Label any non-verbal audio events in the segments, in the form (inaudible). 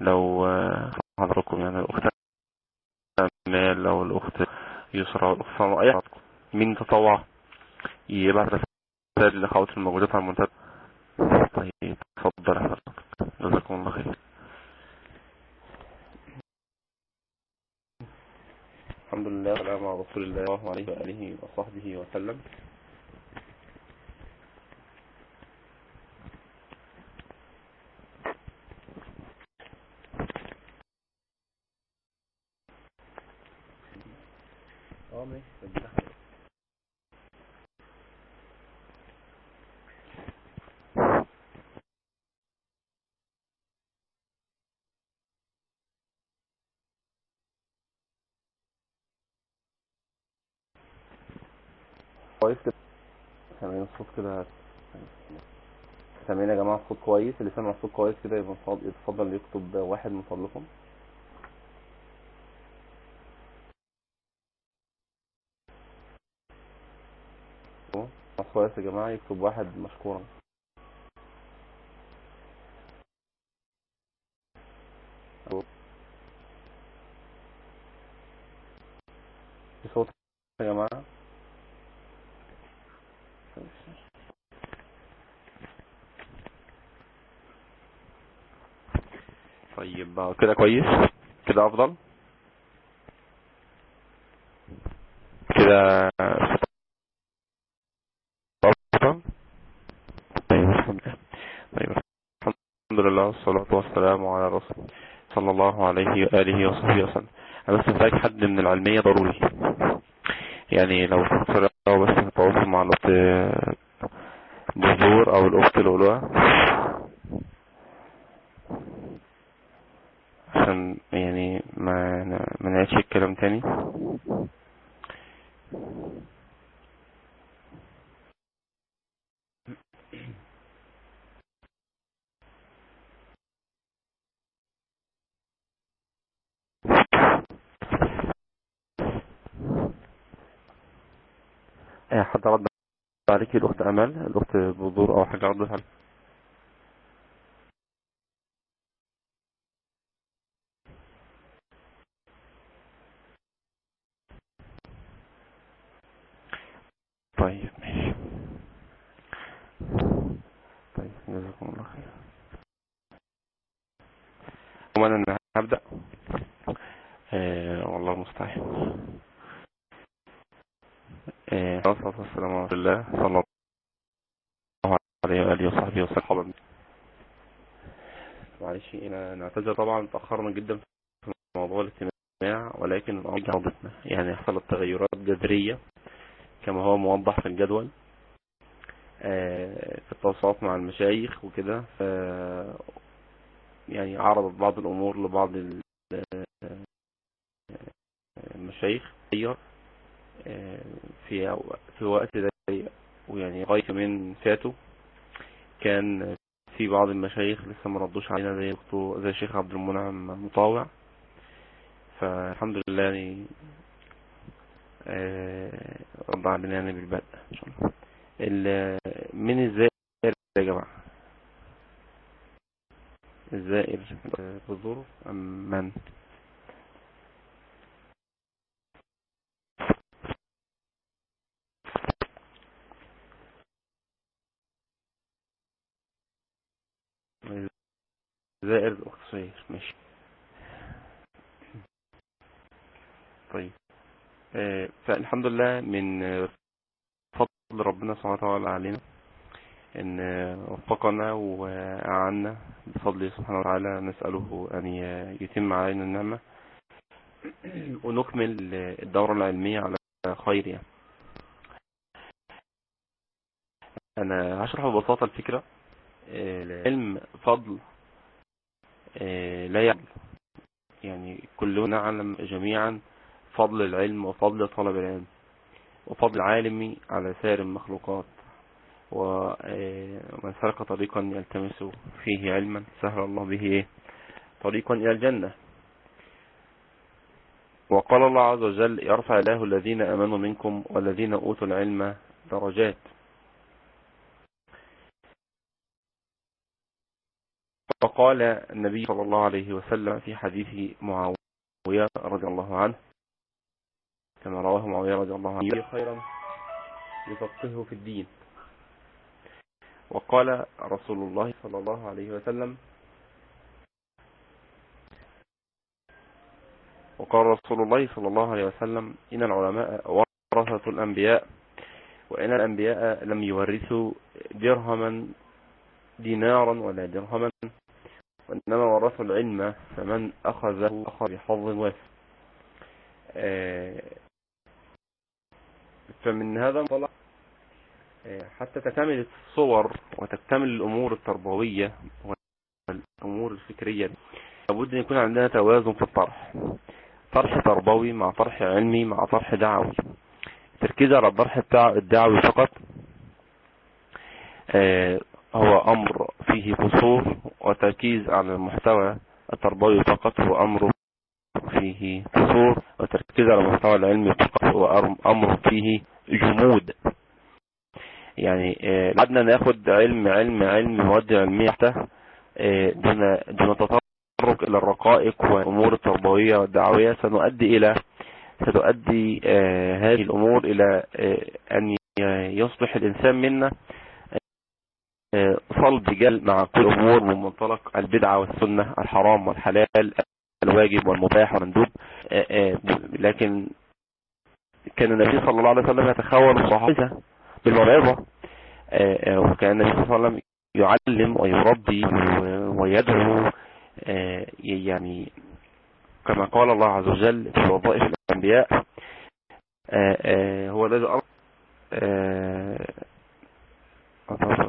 لو حضراتكم يعني الأخت مال أو الأخت يسرى الأخت أي حضراتكم مين تطوع يبعت رسائل لأخوات الموجودات على المنتدى. طيب اتفضل حضرتك. جزاكم الله خير. الحمد لله والسلام على رسول الله عليه وآله وصحبه وسلم آه ماشي كويس كده سامعين الصوت كده سامعين يا جماعة الصوت كويس اللي سامع الصوت كويس كده يبقى يتفضل يكتب واحد من فضلكم. كويس يا جماعة يكتب واحد مشكورا. صوت يا جماعة؟ طيب كده كويس. كده أفضل. كده أفضل. طيب الحمد لله. طيب والصلاة والسلام على رسول صلى الله عليه وآله وصحبه وسلم. أنا بس محتاج حد من العلمية ضروري. يعني لو بس تتواصل مع الاخت بذور أو الأخت لؤلؤة. Anthony. فاتوا. كان في بعض المشايخ لسه ما ردوش علينا زي دكتور زي الشيخ عبد المنعم مطاوع. فالحمد لله يعني رد علينا يعني بالبدء إن شاء الله. من الزائر يا جماعة؟ الزائر بذور أم من؟ زائر الاخت صغير ماشي. طيب. فالحمد لله من فضل ربنا سبحانه وتعالى علينا إن وفقنا واعنا بفضله سبحانه وتعالى. نسأله أن يتم علينا النعمة (clears throat) ونكمل الدورة العلمية على خير يعني. أنا هشرح ببساطة الفكرة العلم فضل لا يعلم. يعني كلنا نعلم جميعا فضل العلم وفضل طلب العلم وفضل العالم على سائر المخلوقات. ومن سلك طريقا يلتمس فيه علما سهل الله به طريقا إلى الجنة. وقال الله عز وجل يرفع الله الذين أمنوا منكم والذين أوتوا العلم درجات. وقال النبي صلى الله عليه وسلم في حديث معاوية رضي الله عنه كما رواه معاوية رضي الله عنه خيرا يفقهه في الدين. وقال رسول الله صلى الله عليه وسلم وقال رسول الله صلى الله عليه وسلم إن العلماء ورثة الأنبياء وإن الأنبياء لم يورثوا درهما دينارا ولا درهما وإنما ورثوا العلم فمن أخذه أخذ بحظ وافر آه، فمن هذا انطلق آه، حتى تكتمل الصور وتكتمل الأمور التربوية والأمور الفكرية لابد أن يكون عندنا توازن في الطرح. طرح تربوي مع طرح علمي مع طرح دعوي. التركيز على الطرح الدعوي فقط آه، هو أمر فيه قصور وتركيز على المحتوى التربوي فقط هو أمر فيه قصور وتركيز على المحتوى العلمي فقط هو أمر فيه جمود. يعني آه، بعدنا ناخد علم علم علم مواد علمية آه، دون دون تطرق إلى الرقائق والأمور التربوية والدعوية. سنؤدي إلى ستؤدي آه، هذه الأمور إلى أن يصبح الإنسان منا صلب جل مع كل أمور من منطلق البدعة والسنة الحرام والحلال الواجب والمباح والمندوب. لكن كان النبي صلى الله عليه وسلم يتخول الصحابة بالموعظة وكان النبي صلى الله عليه وسلم يعلم ويربي ويدعو يعني كما قال الله عز وجل في وظائف الأنبياء هو الذي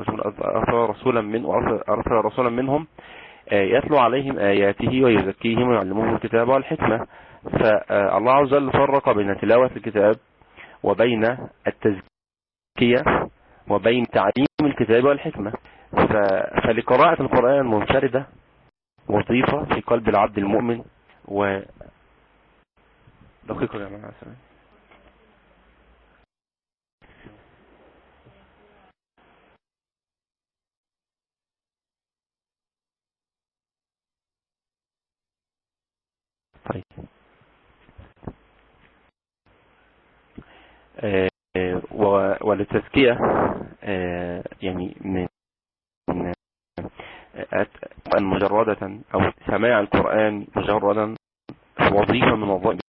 أرسل رسولا من أرسل رسولا منهم يتلو عليهم آياته ويزكيهم ويعلمهم الكتاب والحكمة. فالله عز وجل فرق بين تلاوة الكتاب وبين التزكية وبين تعليم الكتاب والحكمة. فلقراءة القرآن منفردة وظيفة في قلب العبد المؤمن و دقيقة يا جماعة طيب وللتزكية يعني من مجردة أو سماع القرآن مجردا وظيفة من وظائف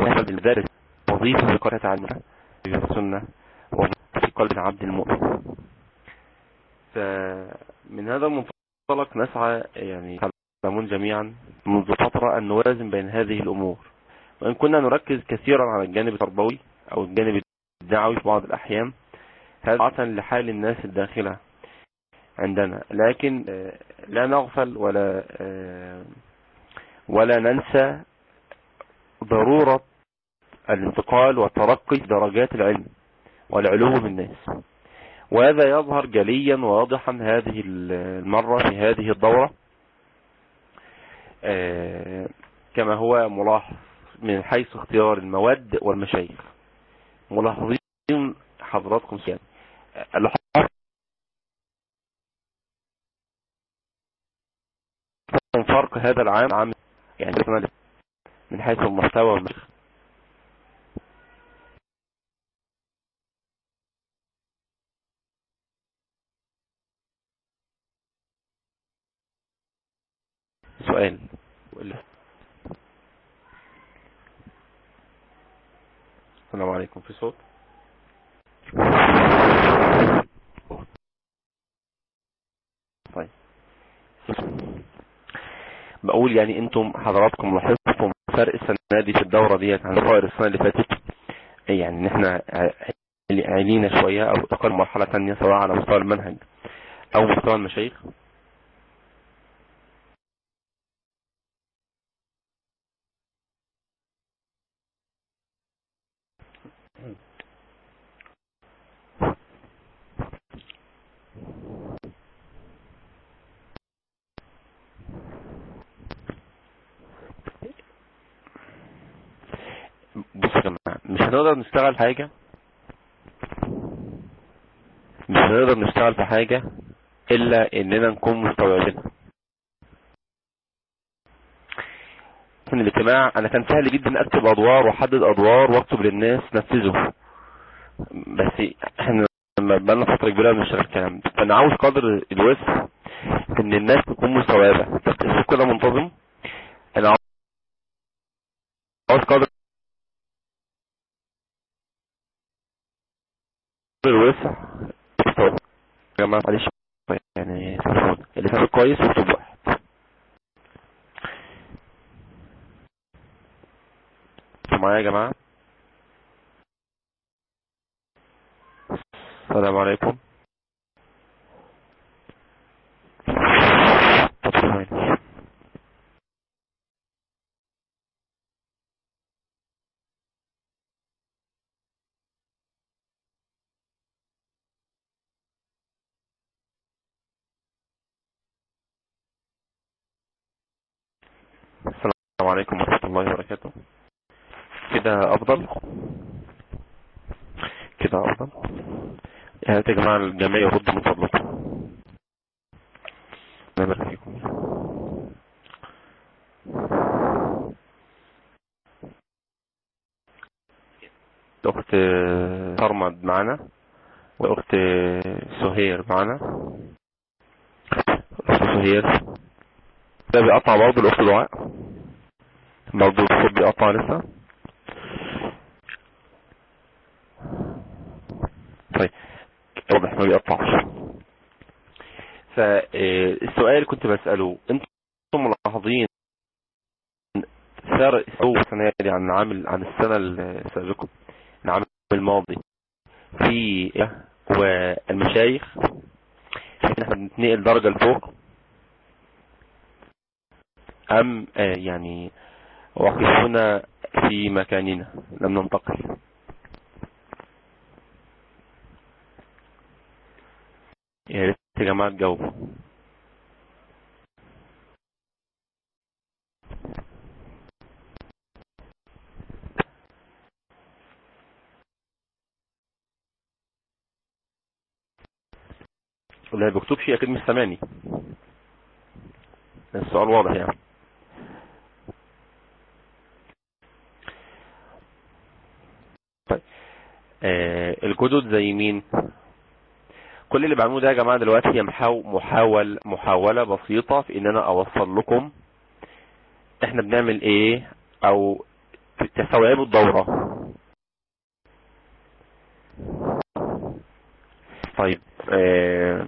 هذا بالذات وظيفة في علمها في السنة في قلب العبد المؤمن. فمن هذا المنطلق نسعى يعني تعلمون جميعا منذ فترة أن نوازن بين هذه الأمور. وإن كنا نركز كثيرا على الجانب التربوي أو الجانب الدعوي في بعض الأحيان هذا لحال الناس الداخلة عندنا. لكن لا نغفل ولا ولا ننسى ضرورة الانتقال والترقي درجات العلم. والعلو بالناس وهذا يظهر جليا وواضحا هذه المرة في هذه الدورة. كما هو ملاحظ من حيث اختيار المواد والمشايخ. ملاحظين حضراتكم سيان فرق هذا العام عام يعني من حيث المحتوى والمشايخ سؤال. السلام عليكم في صوت؟ طيب. بقول يعني أنتم حضراتكم لاحظتم فرق السنة دي في الدورة ديت عن الرائر السنة اللي فاتت؟ يعني إن إحنا علينا شوية أو أقل مرحلة تانية سواء على مستوى المنهج أو مستوى المشايخ بص يا هنقدر نشتغل حاجة؟ مش هنقدر نشتغل في حاجة إلا إننا نكون مستوعبينها. من الاجتماع أنا كان سهل جدا أكتب أدوار وأحدد أدوار وأكتب للناس نفذوا بس إحنا لما بقالنا فترة كبيرة بنشتغل الكلام ده. فأنا عاوز قدر الوسع إن الناس تكون مستوعبة. التسليم كده منتظم أنا عاوز قدر الوسع يا جماعة معلش. يعني اللي فاهم كويس واكتب واحد معايا يا جماعة؟ السلام عليكم طب ثواني السلام عليكم ورحمة الله وبركاته كده أفضل كده أفضل يا جماعة الجميع يرد من فضلكم يبارك فيكم الأخت فرمد معنا والأخت سهير معنا. الأخت سهير. ده بيقطع برضه الأخت دعاء برضه الصوت بيقطع لسه طيب واضح ما بيقطعش فالسؤال اللي كنت بسأله أنتم ملاحظين فرق سوء السنة دي عن عام عن السنة السابقة العام الماضي؟ في والمشايخ إحنا بنتنقل درجة لفوق؟ أم آه يعني واقفون في مكاننا لم ننتقل يا جماعة تجاوبوا اللي بيكتب شيء أكيد مش سامعني السؤال واضح يعني. طيب. آه الجدد زي مين؟ كل اللي بعمله ده يا جماعة دلوقتي هي محاول محاولة بسيطة في إن أنا أوصل لكم إحنا بنعمل إيه أو تستوعبوا الدورة طيب آه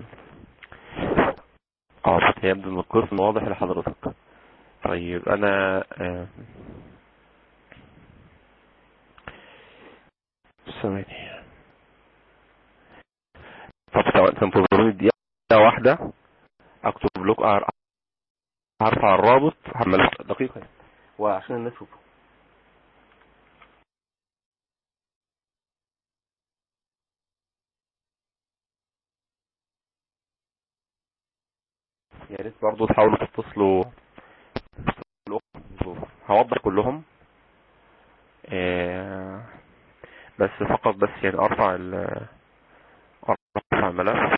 يبدو ان القسم واضح لحضرتك. طيب أنا آه ثواني سواء تنتظروني دقيقة واحدة. أكتب لكم هرفع الرابط. هعمل دقيقة. وعشان الناس تشوفه. يا ريت برضه تحاولوا تتصلوا. هوضح كلهم. آه بس فقط بس يعني أرفع ال الملف.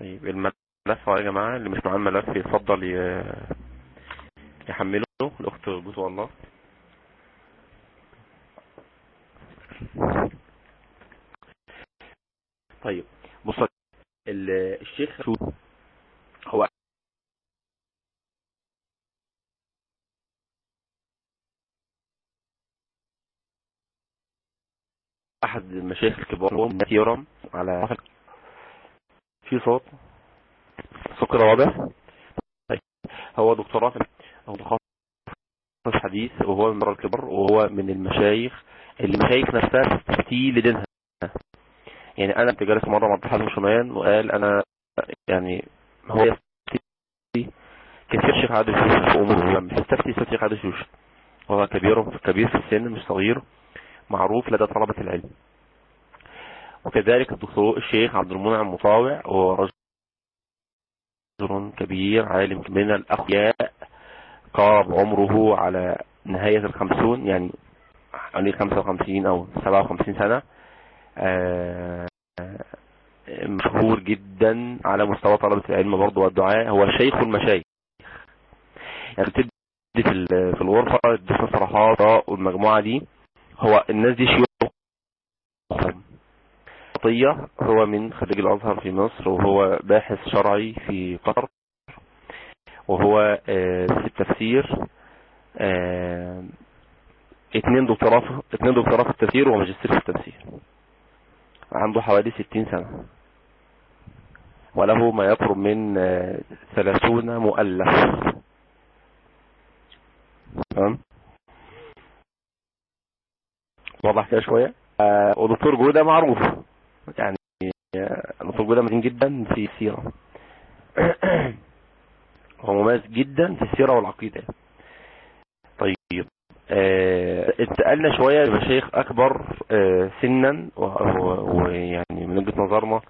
طيب الملف يا جماعة اللي مش معاه الملف يفضل يحمله. الأخت جوز الله طيب بص الشيخ هو أحد المشايخ الكبار هو يرم على في صوت. كده واضح. طيب هو دكتوراه هو تخصص حديث وهو من الكبار وهو من المشايخ اللي المشايخ نفسها تستفتي لدينها يعني أنا كنت جالس مرة مع الحاج شمان وقال أنا يعني هو يستفتي كثير شيخ عادل شوش في امور لما يستفتي شيخ عادل شوش هو كبير كبير في السن مش صغير معروف لدى طلبة العلم. وكذلك الدكتور الشيخ عبد المنعم مطاوع هو رجل كبير عالم من الأخياء قارب عمره على نهاية الخمسون يعني وخمسين أو سبعة وخمسين سنة. آه، مشهور جدا على مستوى طلبة العلم برضه والدعاء. هو شيخ المشايخ. يعني بتدي في ال- في الغرفة تدي صراحات والمجموعة دي. هو الناس دي شيوخ عطية هو من خريج الأزهر في مصر وهو باحث شرعي في قطر وهو آه، في التفسير آه، اتنين دكتوراه اتنين دكتوراه في التفسير وماجستير في التفسير. عنده حوالي ستين سنة. وله ما يقرب من آه، ثلاثون مؤلف. تمام؟ واضح كده شوية؟ آه، ودكتور جودة معروف. يعني جودة متين جدا في السيرة. (clears throat) هو مميز جدا في السيرة والعقيدة. طيب آه، انتقلنا شوية لمشايخ أكبر آه، سنا ويعني من وجهة نظرنا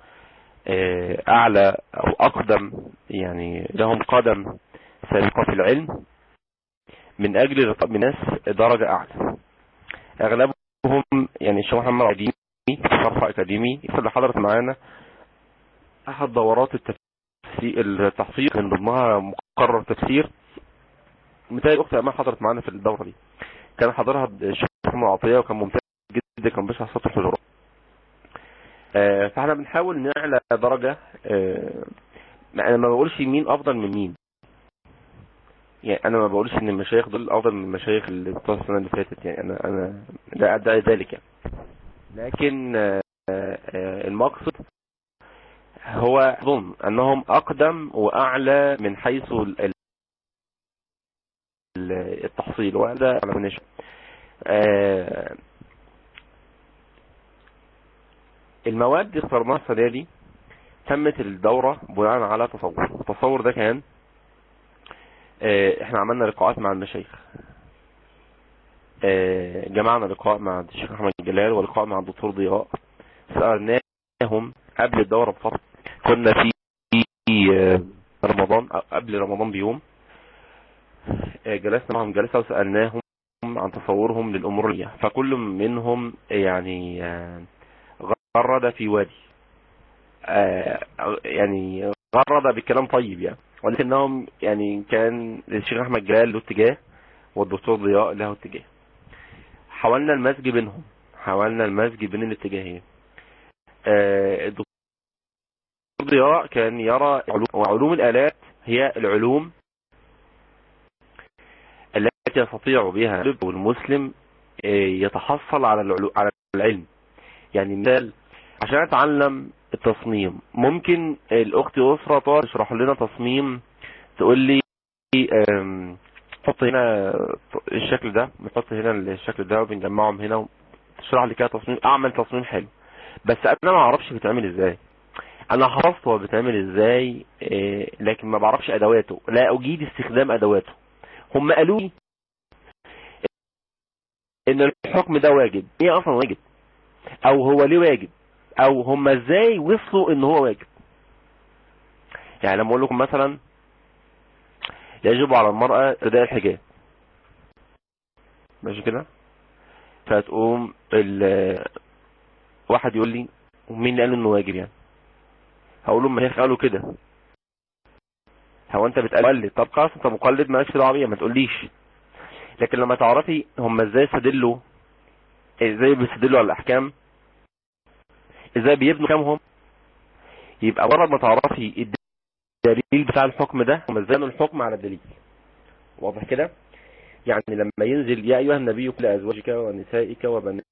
آه، أعلى أو أقدم يعني لهم قدم سابقة في العلم من أجل رقاب ناس درجة أعلى. أغلبهم يعني الشيخ محمد عديمي في صرف أكاديمي. اللي حضرت معانا أحد دورات التحصيل من ضمنها مقرر تفسير. متهيألي أختي أمان حضرت معانا في الدورة دي. كان حضرها محمد عطية وكان ممتاز جدا كان بيشرح سطح الحجرات آه، فإحنا بنحاول نعلى درجة آه، أنا ما بقولش مين أفضل من مين. يعني أنا ما بقولش إن المشايخ دول أفضل من المشايخ اللي بتوع السنة اللي فاتت. يعني أنا أنا لا ادعي ذلك يعني. لكن آه، آه، المقصد هو أظن أنهم أقدم وأعلى من حيث ال- ال- ال- التحصيل. وهذا من يشاء. آه، المواد اللي اخترناها السنة دي تمت الدورة بناء على تصور التصور ده كان إحنا عملنا لقاءات مع المشايخ. جمعنا لقاء مع الشيخ أحمد جلال ولقاء مع الدكتور ضياء. سألناهم قبل الدورة بفترة كنا في آه، رمضان قبل رمضان بيوم. آه، جلسنا معهم جلسة وسألناهم عن تصورهم للأمور اللي فكل منهم يعني آه، غرد في وادي. آه، يعني غرد بكلام طيب يعني. ولكنهم يعني كان الشيخ أحمد جلال له اتجاه والدكتور ضياء له اتجاه. حاولنا المزج بينهم. حاولنا المزج بين الاتجاهين. آه، الدكتور ضياء كان يرى علوم, الآلات هي العلوم التي يستطيع بها المسلم آه، يتحصل على على العلم. يعني مثال عشان أتعلم التصميم ممكن الأخت تقعد تشرح لنا تصميم تقول لي آم، حط هنا الشكل ده بنحط هنا الشكل ده وبنجمعهم هنا تشرح لي كده تصميم أعمل تصميم حلو. بس أنا ما أعرفش بيتعمل إزاي. أنا حفظت هو بيتعمل إزاي آه، لكن ما بعرفش أدواته. لا أجيد استخدام أدواته. هم قالوا لي إن الحكم ده واجب. إيه أصلا واجب؟ أو هو ليه واجب؟ أو هم إزاي وصلوا إن هو واجب؟ يعني لما أقول لكم مثلا يجب على المرأة ارتداء الحجاب. ماشي كده؟ فتقوم ال واحد يقول لي ومين اللي قال إنه واجب يعني. هقول له هي قالوا كده. هو أنت بتقلد طب خلاص أنت مقلد مالكش دعوه بيها ما تقوليش. لكن لما تعرفي هم إزاي استدلوا إزاي بيستدلوا على الأحكام إزاي بيبنوا أحكامهم يبقى مجرد ما تعرفي الدليل بتاع الحكم ده بنوا الحكم على الدليل. واضح كده؟ يعني لما ينزل يا أيها النبي قل أزواجك ونسائك وبناتك.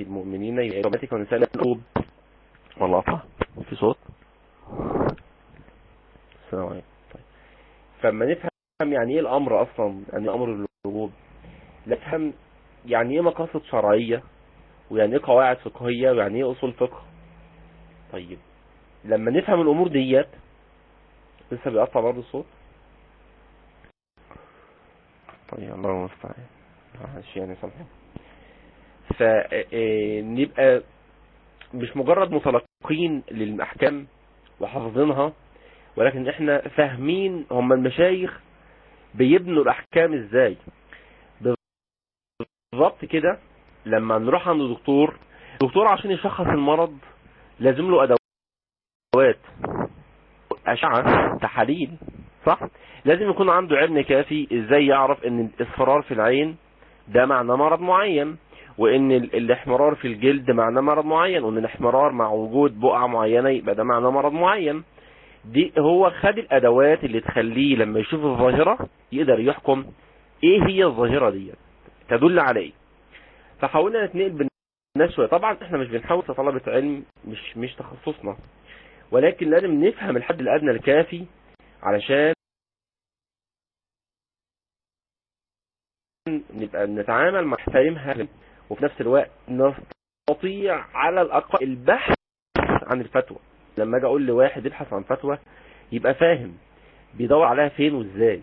المؤمنين يبقى ونساء القلوب والله صح في صوت. السلام عليكم. طيب. فلما نفهم يعني إيه الأمر أصلا؟ يعني أمر الوجوب. نفهم يعني إيه مقاصد شرعية؟ ويعني إيه قواعد فقهية؟ ويعني إيه أصول فقه؟ طيب لما نفهم الأمور ديت لسه بيقطع برضه الصوت؟ طيب الله المستعان معلش يعني سامحني. فنبقى مش مجرد متلقين للأحكام وحافظينها ولكن إحنا فاهمين هم المشايخ بيبنوا الأحكام إزاي. بالظبط كده لما نروح عند دكتور دكتور عشان يشخص المرض لازم له أدوات. أشعة تحاليل صح؟ لازم يكون عنده علم كافي إزاي يعرف إن الاصفرار في العين ده معنى مرض معين وإن الاحمرار في الجلد معنى مرض معين وإن الاحمرار مع وجود بقعة معينة يبقى ده معنى مرض معين. دي هو خد الأدوات اللي تخليه لما يشوف الظاهرة يقدر يحكم إيه هي الظاهرة دي تدل على إيه فحاولنا نتنقل بالناس شوية طبعا إحنا مش بنحاول كطلبة علم مش مش تخصصنا. ولكن لازم نفهم الحد الأدنى الكافي علشان نبقى نتعامل مع نحترمها وفي نفس الوقت نستطيع على الأقل البحث عن الفتوى. لما أجي أقول لواحد يبحث عن فتوى يبقى فاهم بيدور عليها فين وإزاي.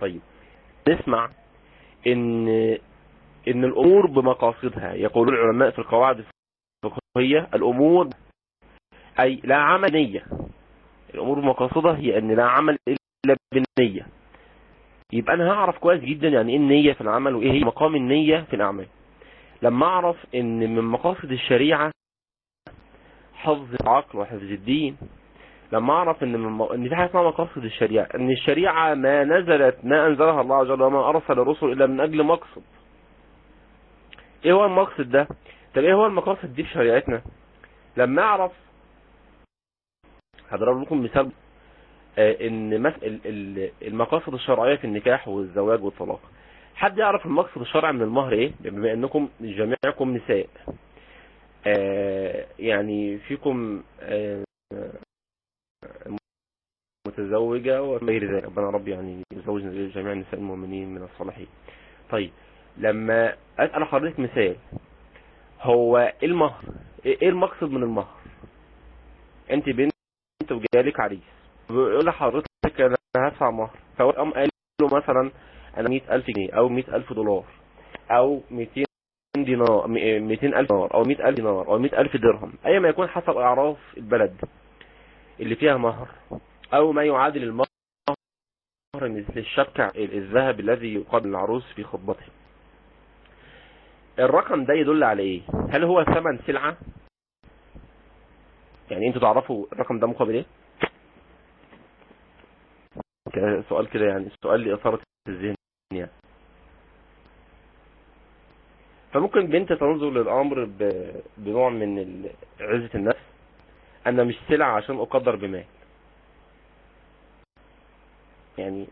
طيب. نسمع إن إن الأمور بمقاصدها. يقول العلماء في القواعد الفقهية الأمور أي لا عمل نية الأمور بمقاصدها هي أن لا عمل إلا بالنية. يبقى أنا هعرف كويس جدا يعني إيه النية في العمل وإيه هي مقام النية في الأعمال. لما أعرف إن من مقاصد الشريعة حفظ العقل وحفظ الدين لما أعرف إن من. إن في حاجة اسمها مقاصد الشريعة إن الشريعة ما نزلت ما أنزلها الله عز وجل وما أرسل الرسل إلا من أجل مقصد. إيه هو المقصد ده؟ طب إيه هو المقاصد دي في شريعتنا؟ لما أعرف هضرب لكم مثال إن مثل المقاصد الشرعية في النكاح والزواج والطلاق. حد يعرف المقصد الشرعي من المهر إيه؟ بما إنكم جميعكم نساء. يعني فيكم متزوجة وغير ذلك. ربنا رب يعني يزوج جميع النساء المؤمنين من الصالحين. طيب لما أسأل حضرتك مثال هو المهر إيه المقصد من المهر أنت بنت وجالك عريس. بيقول لحضرتك أنا هدفع مهر. فهو قام قال له مثلا أنا 100000 جنيه أو 100000 دولار أو 200 دينار 200000 دينار أو 100000 دينار أو 100000 درهم اي ما يكون حسب أعراف البلد. اللي فيها مهر. أو ما يعادل المهر مثل الشبكة الذهب الذي يقابل العروس في خطبته. الرقم ده يدل على إيه؟ هل هو ثمن سلعة؟ يعني أنتوا تعرفوا الرقم ده مقابل إيه؟ سؤال كده يعني سؤال لإثارة الذهن يعني. فممكن بنت تنظر للأمر بنوع من عزة النفس. أنا مش سلعة عشان أقدر بمال. يعني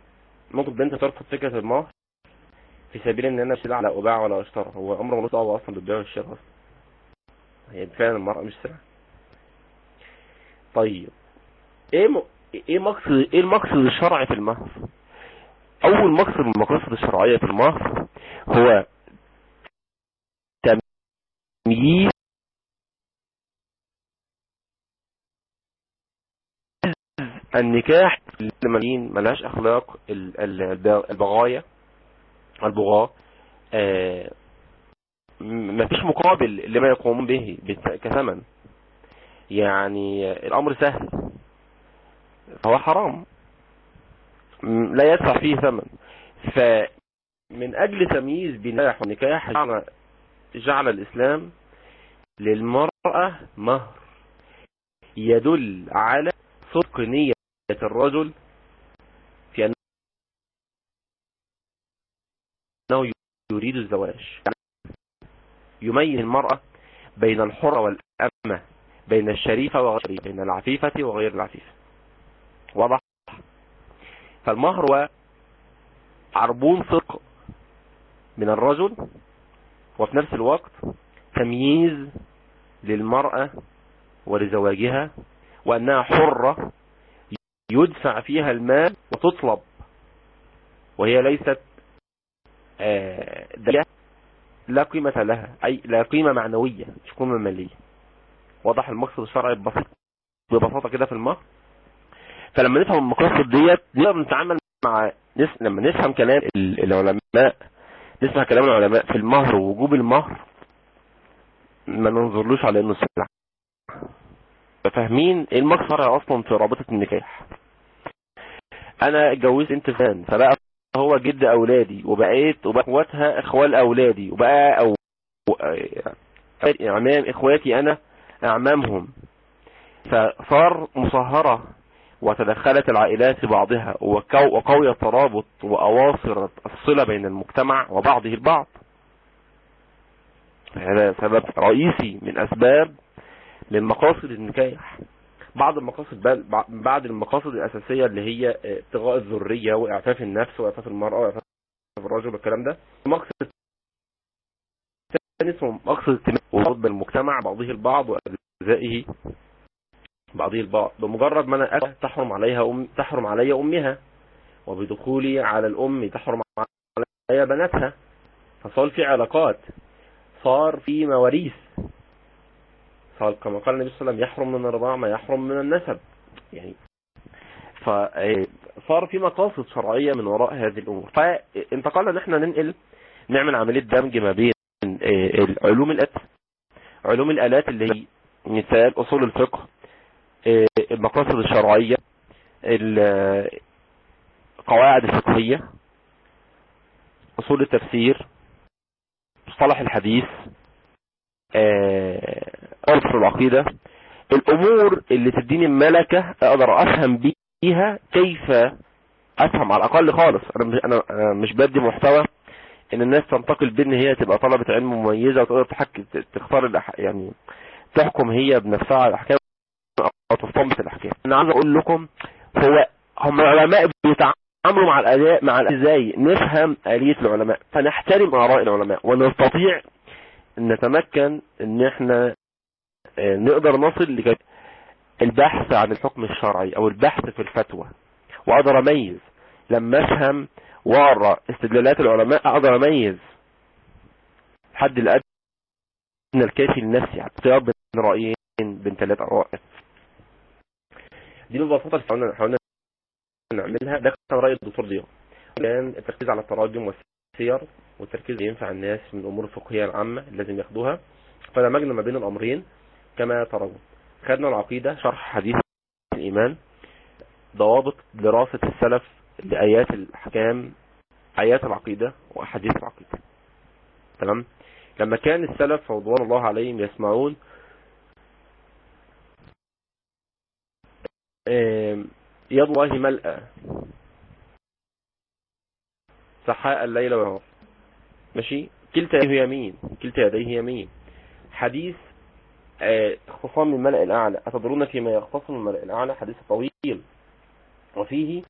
ممكن بنت ترفض فكرة المهر في سبيل إن أنا سلعة لا أباع ولا أشترى. هو أمر ملوش دعوة أصلا بالبيع والشراء أصلا. هي فعلا المرأة مش سلعة طيب إيه. إيه مقصد إيه المقصد الشرعي في المهر؟ أول مقصد من المقاصد الشرعية في المهر هو تمييز النكاح لمن ملهاش أخلاق البغاية البغاة آه مفيش مقابل لما يقومون به كثمن. يعني الأمر سهل. فهو حرام. لا يدفع فيه ثمن. فمن أجل تمييز بنكاح ونكاح جعل, جعل الإسلام للمرأة مهر. يدل على صدق نية الرجل في أنه يريد الزواج. يميز المرأة بين الحرة والأمة بين الشريفة وغير الشريفة بين العفيفة وغير العفيفة. واضح؟ فالمهر هو عربون صدق من الرجل وفي نفس الوقت تمييز للمرأة ولزواجها وأنها حرة يدفع فيها المال وتطلب. وهي ليست دية لا قيمة لها أي لا قيمة معنوية مش قيمة مالية. واضح المقصد الشرعي ببساطة ببساطة كده في المهر فلما نفهم المقاصد ديت نقدر نتعامل مع نس... لما نفهم كلام العلماء نسمع كلام العلماء في المهر ووجوب المهر ما ننظرلوش على إنه سلاح فاهمين إيه المقصد أصلا في رابطة النكاح. أنا اتجوزت أنت فلان فبقى هو جد أولادي وبقيت وبقى إخواتها إخوال أولادي وبقى أو إعمام إخواتي أنا أعمامهم. فصار مصهرة وتدخلت العائلات في بعضها وقوي الترابط وأواصر الصلة بين المجتمع وبعضه البعض. هذا سبب رئيسي من أسباب للمقاصد النكاح. بعض المقاصد بعد المقاصد الأساسية اللي هي ابتغاء الذرية وإعفاف النفس وإعفاف المرأة وإعفاف الرجل والكلام ده. مقصد الثاني اسمه مقصد وجود بالمجتمع بعضه البعض وأجزائه بعضه البعض. بمجرد ما أنا تحرم عليها أم تحرم علي أمها وبدخولي على الأم تحرم علي بناتها. فصار في علاقات صار في مواريث. صار كما قال النبي صلى الله عليه وسلم يحرم من الرضاع ما يحرم من النسب. يعني فصار في مقاصد شرعية من وراء هذه الأمور. فانتقلنا ان إحنا ننقل نعمل عملية دمج ما بين علوم الات علوم الآلات اللي هي مثال أصول الفقه المقاصد الشرعية القواعد الفقهية أصول التفسير مصطلح الحديث أصل العقيدة الأمور اللي تديني الملكة أقدر أفهم بيها كيف أفهم على الأقل خالص أنا أنا مش بدي محتوى إن الناس تنتقل بإن هي تبقى طلبة علم مميزة وتقدر تحك تختار. يعني تحكم هي بنفسها على الأحكام أو تستنبط الأحكام أنا عايز أقول لكم هو هم العلماء بيتعاملوا مع الأداء مع إزاي نفهم آلية العلماء فنحترم آراء العلماء ونستطيع إن نتمكن إن إحنا نقدر نصل لك البحث عن الحكم الشرعي أو البحث في الفتوى. وأقدر أميز. لما أفهم واقرا استدلالات العلماء أقدر أميز حد الأدنى الكافي لنفسي اختيار بين رأيين بين ثلاث اراء دي ببساطه اللي حاولنا نعملها. ده كان رأي الدكتور ضياء كان التركيز على التراجم والسير والتركيز ينفع الناس من الأمور الفقهية العامة اللي لازم ياخدوها. فدمجنا ما بين الأمرين. كما ترون. خدنا العقيدة شرح حديث الإيمان ضوابط دراسة السلف لآيات الأحكام آيات العقيدة وأحاديث العقيدة. تمام؟ لما كان السلف رضوان الله عليهم يسمعون يد الله ملأى. سحاء الليل والنهار. ماشي؟ كلتا يديه يمين كلتا يديه يمين. حديث اختصام الملأ الأعلى. أتدرون فيما يختصم الملأ الأعلى؟ حديث طويل. وفيه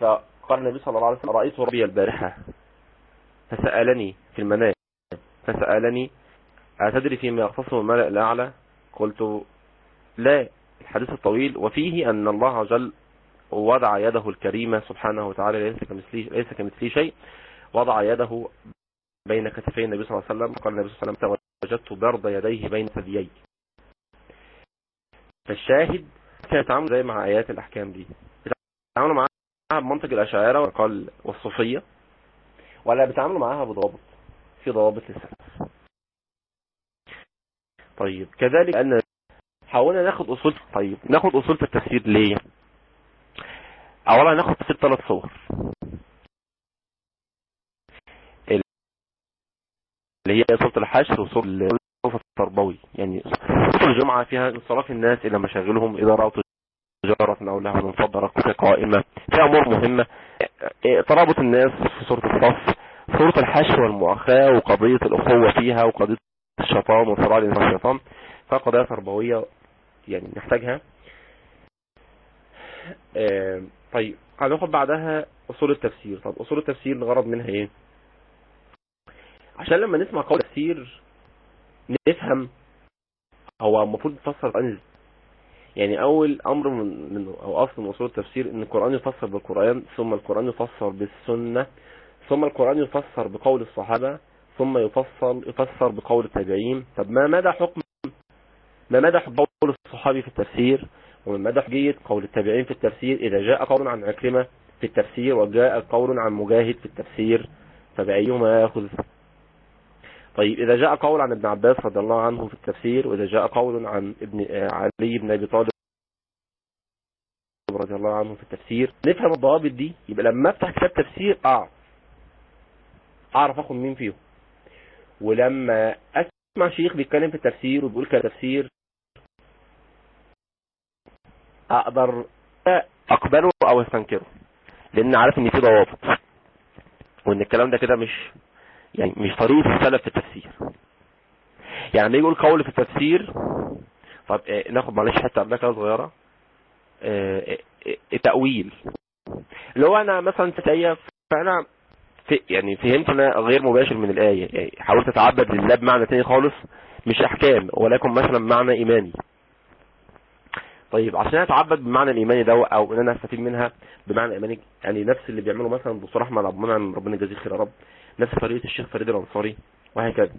فقال النبي صلى الله عليه وسلم رأيت ربي البارحة؟ فسألني في المنام. فسألني أتدري فيما يختصم الملأ الأعلى؟ قلت لا. الحديث الطويل. وفيه أن الله وجل وضع يده الكريمة سبحانه وتعالى ليس كمثله ليس كمثله شيء. وضع يده بين كتفي النبي صلى الله عليه وسلم. قال النبي صلى الله عليه وسلم وجدت برد يديه بين ثديي فالشاهد كان يتعامل زي مع آيات الأحكام دي. بيتعاملوا معاها بمنطق الأشاعرة والقال والصوفية ولا بيتعاملوا معاها بضوابط. في ضوابط للسلف. طيب كذلك أن حاولنا ناخد أصول طيب ناخد أصول في التفسير ليه؟ أولا ناخد في ثلاث صور. اللي هي صورة الحشر الصوف التربوي يعني صورة الجمعة فيها انصراف الناس إلى مشاغلهم إذا رأوا تجارة أو من فضل قائمة فيها أمور مهمة. ترابط الناس في صورة الصف صورة الحشر والمؤاخاة وقضية الأخوة فيها وقضية الشيطان وصراع الإنسان الشيطان. فقضايا تربوية يعني نحتاجها. طيب هناخد بعدها أصول التفسير. طب أصول التفسير الغرض منها إيه؟ عشان لما نسمع قول تفسير نفهم هو المفروض يفسر القرآن يعني أول أمر من, أو أصل من أصول التفسير إن القرآن يفسر بالقرآن ثم القرآن يفسر بالسنة ثم القرآن يفسر بقول الصحابة ثم يفسر يفسر بقول التابعين. طب ما مدى حكم ما مدى قول الصحابي في التفسير؟ ومن مدى حجية قول التابعين في التفسير؟ إذا جاء قول عن عكرمة في التفسير وجاء قول عن مجاهد في التفسير فبأيهما يأخذ؟ طيب إذا جاء قول عن ابن عباس رضي الله عنه في التفسير وإذا جاء قول عن ابن علي بن أبي طالب رضي الله عنه في التفسير نفهم الضوابط دي يبقى لما أفتح كتاب تفسير أعرف. أعرف اخد مين فيهم. ولما أسمع شيخ بيتكلم في التفسير وبيقول كده تفسير أقدر أقبله أو أستنكره لأن عارف إن في ضوابط. وإن الكلام ده كده مش يعني مش طريقة السلف في التفسير. يعني لما يقول قول في التفسير طب إيه ناخد معلش حتة قبلها كده صغيرة. إيه تأويل. اللي هو أنا مثلا تتأيف فأنا في يعني فهمت أنا غير مباشر من الآية. يعني حاولت أتعبد لله بمعنى تاني خالص مش أحكام ولكن مثلا معنى إيماني. طيب عشان أتعبد بمعنى الإيماني ده أو إن أنا أستفيد منها بمعنى إيماني يعني نفس اللي بيعمله مثلا الدكتور أحمد عبد المنعم ربنا يجازيه خير يا رب. نفس طريقة الشيخ فريد الأنصاري وهكذا.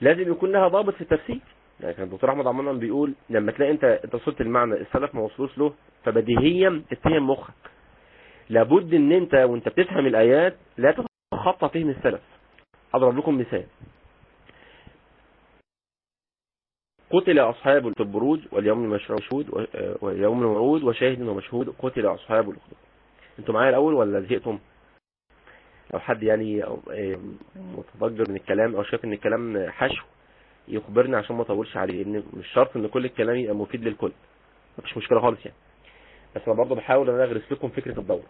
لازم يكون لها ضابط في التفسير يعني كان الدكتور أحمد المنعم بيقول لما تلاقي أنت أنت وصلت المعنى السلف ما وصلوش له فبديهيا اتهم مخك. لابد إن أنت وأنت بتفهم الآيات لا تتخطى فهم السلف. أضرب لكم مثال. قتل أصحاب البروج واليوم المشهود واليوم الموعود وشاهد ومشهود قتل أصحاب الاخدود أنتوا معايا الأول ولا زهقتم؟ لو حد يعني متضجر من الكلام أو شايف إن الكلام حشو يخبرني عشان ما أطولش عليه لأن مش شرط إن كل الكلام يبقى مفيد للكل. مفيش مشكلة خالص يعني. بس أنا برضه بحاول إن أنا أغرس لكم فكرة الدورة.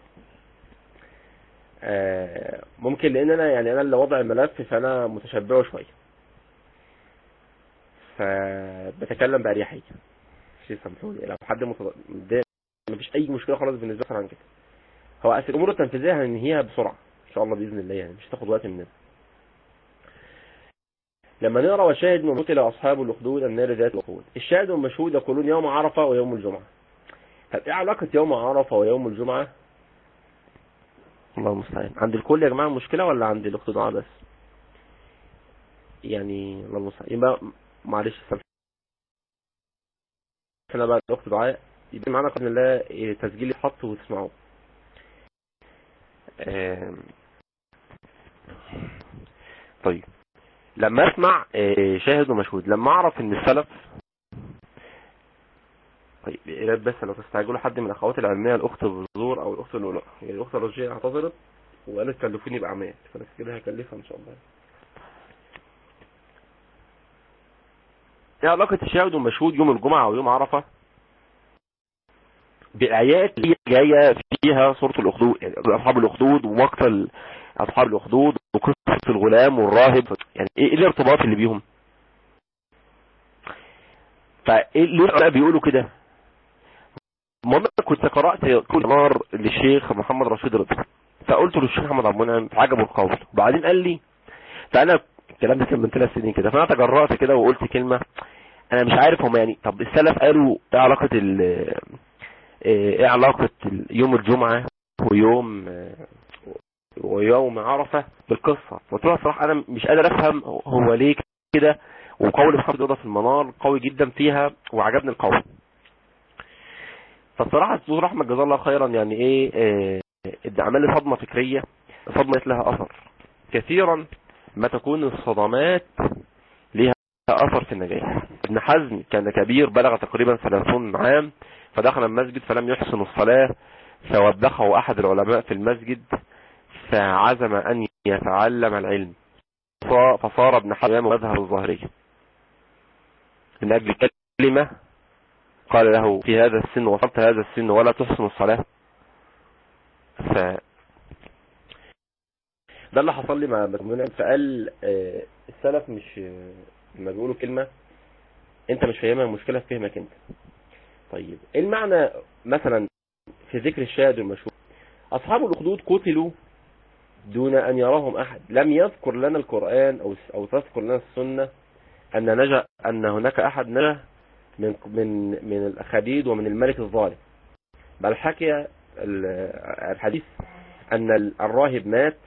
آه ممكن لأن أنا يعني أنا اللي وضع الملف فأنا متشبعه شوية. فبتكلم بأريحية. شيء سامحوني. لو حد متضايق مفيش أي مشكلة خالص بالنسبة لي عن كده. هو الأمور التنفيذية هننهيها بسرعة. شاء الله بإذن الله يعني مش هتاخد وقت مننا. لما نقرأ وشاهد من قتل أصحاب الأخدود النار ذات الوقود الشاهد والمشهود يقولون يوم عرفة ويوم الجمعة. طب إيه علاقة يوم عرفة ويوم الجمعة؟ الله المستعان. عند الكل يا جماعة مشكلة ولا عند الاخت دعاء بس؟ يعني الله المستعان. يبقى معلش إحنا بقى الاخت دعاء يبقى معانا بإذن الله تسجيل يتحط وتسمعوه. طيب. لما أسمع شاهد ومشهود. لما أعرف إن السلف طيب بس لو تستعجلوا حد من الأخوات العلمية الأخت بزور أو الأخت الأولى يعني الأخت الرجية اعتذرت وقالت كلفوني بأعمال فانا كده هكلفها إن شاء الله. إيه علاقة الشاهد والمشهود يوم الجمعة أو يوم عرفة؟ بالآيات اللي جاية فيها سورة الأخدود يعني أصحاب الأخدود ومقتل أصحاب الأخدود وقصة الغلام والراهب. يعني إيه الارتباط اللي بيهم؟ فإيه العلماء بيقولوا كده؟ مرة كنت قرأت كل نار للشيخ محمد رشيد رضا فقلت له الشيخ محمد عبد المنعم عجبه القول. وبعدين قال لي فانا الكلام ده كان من ثلاث سنين كده فأنا تجرأت كده وقلت كلمة أنا مش عارف هم يعني طب السلف قالوا إيه علاقة ال إيه علاقة يوم الجمعة ويوم ويوم عرفة بالقصة. له صراحة أنا مش قادر أفهم هو ليه كده. وقول محمد رضا في المنار قوي جدا فيها وعجبني القول. فالصراحة الدكتور أحمد جزاه الله خيرا يعني إيه آه عمل لي صدمة فكرية صدمة لها أثر. كثيرا ما تكون الصدمات لها أثر في النجاح ابن حزم كان كبير بلغ تقريبا 30 عام فدخل المسجد فلم يحسن الصلاة فوبخه أحد العلماء في المسجد. فعزم أن يتعلم العلم. فصار ابن حزم مذهب الظاهرية من أجل كلمة قال له في هذا السن وصلت هذا السن ولا تحسن الصلاة. ف ده اللي حصل لي مع منعم فقال آه السلف مش لما بيقولوا كلمة أنت مش فاهمها المشكلة في فهمك أنت. طيب المعنى مثلا في ذكر الشاهد والمشهور أصحاب الأخدود قتلوا دون أن يراهم أحد. لم يذكر لنا القرآن أو أو تذكر لنا السنة أن نجا أن هناك أحد نجا من من من الاخاديد ومن الملك الظالم. بل حكي الحديث أن الراهب مات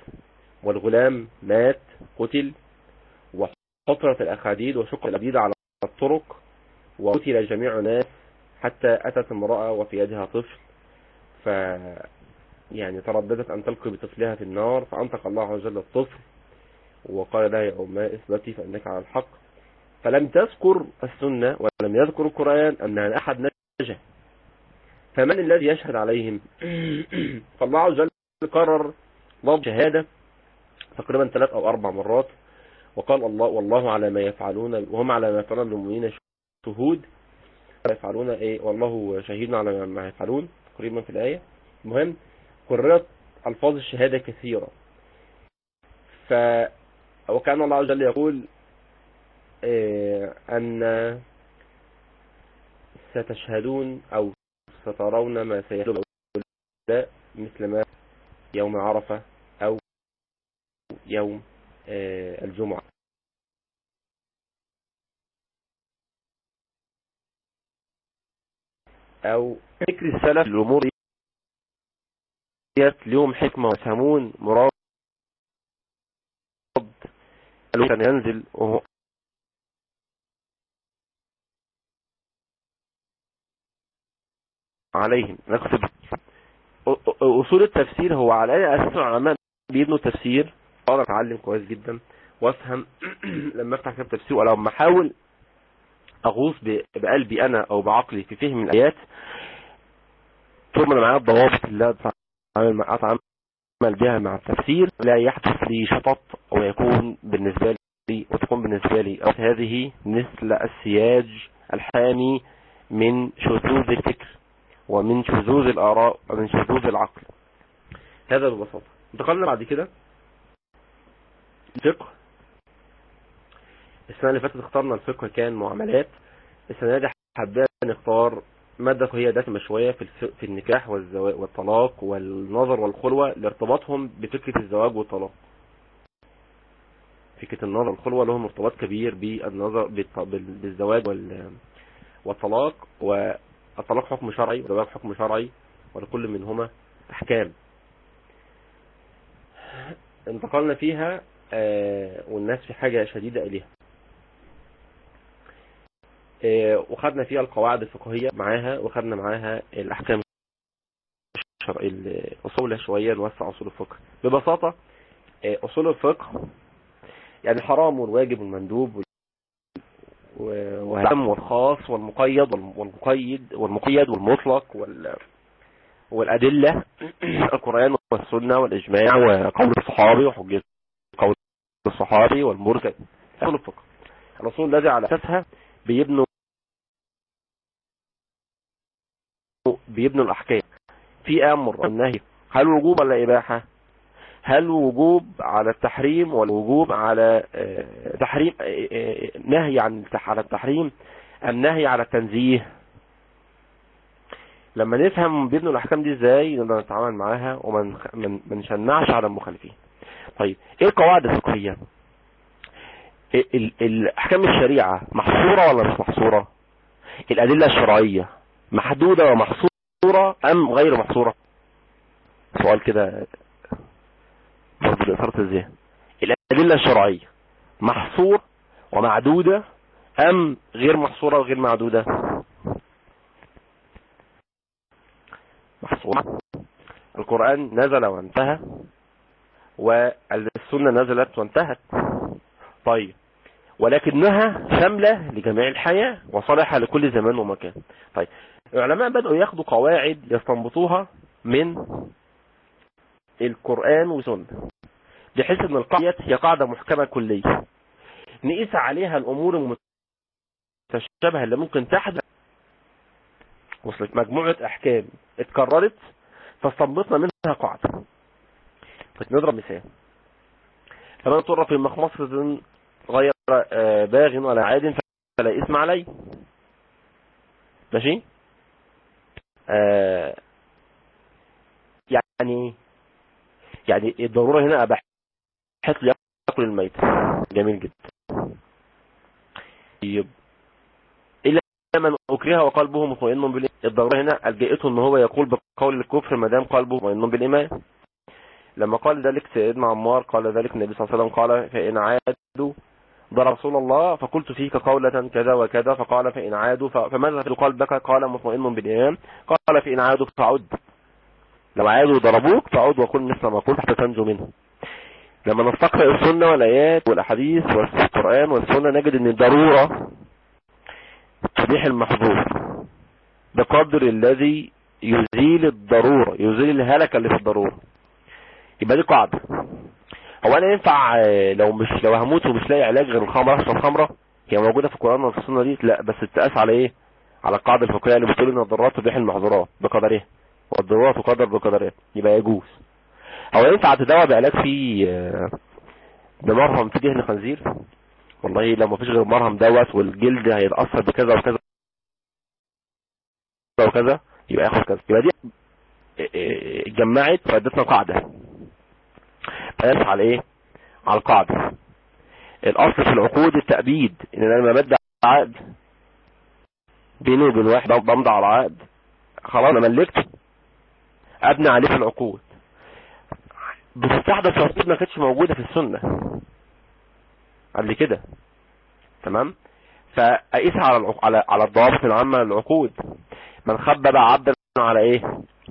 والغلام مات قتل وحطرت الاخاديد وشق الأبديد على الطرق وقتل جميع الناس حتى أتت امرأة وفي يدها طفل. ف يعني ترددت أن تلقي بطفلها في النار فأنطق الله عز وجل الطفل وقال لها يا أماء إثبتي فإنك على الحق. فلم تذكر السنة ولم يذكر القرآن أن أحد نجا. فمن الذي يشهد عليهم؟ (coughs) فالله عز وجل قرر لفظ شهادة تقريبا ثلاث أو أربع مرات وقال الله والله على ما يفعلون وهم على ما يفعلون بالمؤمنين شهود. يفعلون إيه؟ والله شهيد على ما يفعلون تقريبا في الآية. المهم قررت ألفاظ الشهادة كثيرة. ف وكان الله عز وجل يقول إيه أن ستشهدون أو سترون ما سيحدث مثل ما يوم عرفة أو يوم إيه الجمعة. أو ذكر السلف الأمور ديت ليهم حكمة ويفهمون مراد كان ينزل وهو عليهم. نكتب أصول التفسير هو على أي أساس العلماء بيبنوا تفسير. أقدر أتعلم كويس جدا وأفهم (clears throat) لما أفتح كتاب تفسير. ولو ما أحاول أغوص بقلبي أنا أو بعقلي في فهم الآيات طول ما أنا معايا الضوابط اللي أتعامل بها مع التفسير لا يحدث لي شطط أو يكون بالنسبة لي وتكون بالنسبة لي. هذه مثل السياج الحامي من شذوذ الفكر ومن شذوذ الآراء ومن شذوذ العقل. هذا ببساطة. انتقلنا بعد كده. الفقه. السنة اللي فاتت اخترنا الفقه كان معاملات. السنة دي حابين نختار مادة هي دسمة شوية في في النكاح والزواج والطلاق والنظر والخلوة لارتباطهم بفكرة الزواج والطلاق. فكرة النظر والخلوة لهم ارتباط كبير بالنظر بالزواج والطلاق والطلاق حكم شرعي والزواج حكم شرعي ولكل منهما أحكام. انتقلنا فيها والناس في حاجة شديدة إليها. وخدنا فيها القواعد الفقهية معاها وخدنا معاها الأحكام الأصول شوية نوسع أصول الفقه. ببساطة أصول الفقه يعني الحرام والواجب والمندوب والهم والخاص والمقيد والمقيد والمقيد والمطلق وال والأدلة (clears throat) القرآن والسنة والإجماع وقول الصحابي وحجة قول الصحابي والمرسل. أصول الفقه. الأصول الذي على أساسها بيبنوا بيبنوا الأحكام. في أمر والنهي. هل وجوب ولا إباحة؟ هل وجوب على التحريم ولا وجوب على تحريم نهي عن على التحريم أم نهي على التنزيه؟ لما نفهم بيبنوا الأحكام دي إزاي نقدر نتعامل معاها وما نشنعش على المخالفين. طيب إيه القواعد الفقهية؟ الأحكام الشريعة محصورة ولا مش محصورة؟ الأدلة الشرعية محدودة ومحصورة أم غير محصورة سؤال كده برضه لإثارة الذهن. الأدلة الشرعية محصور ومعدودة أم غير محصورة وغير معدودة؟ محصورة القرآن نزل وانتهى والسنة نزلت وانتهت. طيب ولكنها شاملة لجميع الحياة وصالحة لكل زمان ومكان. طيب العلماء بدأوا ياخدوا قواعد يستنبطوها من القرآن والسنة بحيث إن القاعدة هي قاعدة محكمة كلية. نقيس عليها الأمور المتشابهة اللي ممكن تحدث. وصلت مجموعة أحكام اتكررت فاستنبطنا منها قاعدة. طيب نضرب مثال. فمن اضطر في مخمصة غير باغ ولا عاد فلا اسم عليه ماشي؟ آه يعني يعني الضرورة هنا له ياكل الميت. جميل جدا. طيب. إلا من أكره وقلبه مطمئن بالإيمان. الضرورة هنا الجئته إن هو يقول بقول الكفر ما دام قلبه مطمئن بالإيمان. لما قال ذلك سيدنا عمار قال ذلك النبي صلى الله عليه وسلم قال فإن عادوا ضرب رسول الله فقلت فيك قولة كذا وكذا فقال فإن عادوا فماذا في قلبك قال مطمئن بالإيمان. قال فإن عادوا فعد. لو عادوا ضربوك فعد وقل مثل ما قلت حتى تنجو منه. لما نستقرأ السنة والآيات والأحاديث والقرآن والسنة نجد إن الضرورة تبيح المحظور. بقدر الذي يزيل الضرورة يزيل الهلكة اللي في الضرورة. يبقى دي قاعدة. هو أنا ينفع آه، لو مش لو هموت ومش لاقي علاج غير الخمرة اشرب خمرة هي موجودة في القرآن وفي السنة دي لا بس تتقاس على إيه؟ على القاعدة الفقهية اللي بتقول إن الضرورات تبيح المحظورات بقدرها والضرورات تقدر بقدرها يبقى يجوز. هو ينفع تداوى بعلاج فيه آه، بمرهم في دهن خنزير؟ والله لو مفيش غير مرهم دوت والجلد هيتأثر بكذا وكذا وكذا يبقى ياخد كذا. يبقى دي آه، اتجمعت فادتنا قاعدة. فيرفع على إيه؟ على القاعدة. الأصل في العقود التأبيد إن أنا لما بدأ عقد بيني وبين واحد بمضي على عقد خلاص أنا ملكته ابني عليه في العقود. بتستحدث عقود ما كانتش موجودة في السنة قبل كده. تمام؟ فأقيسها على العق... على على الضوابط العامة للعقود. من خبب عبدا على إيه؟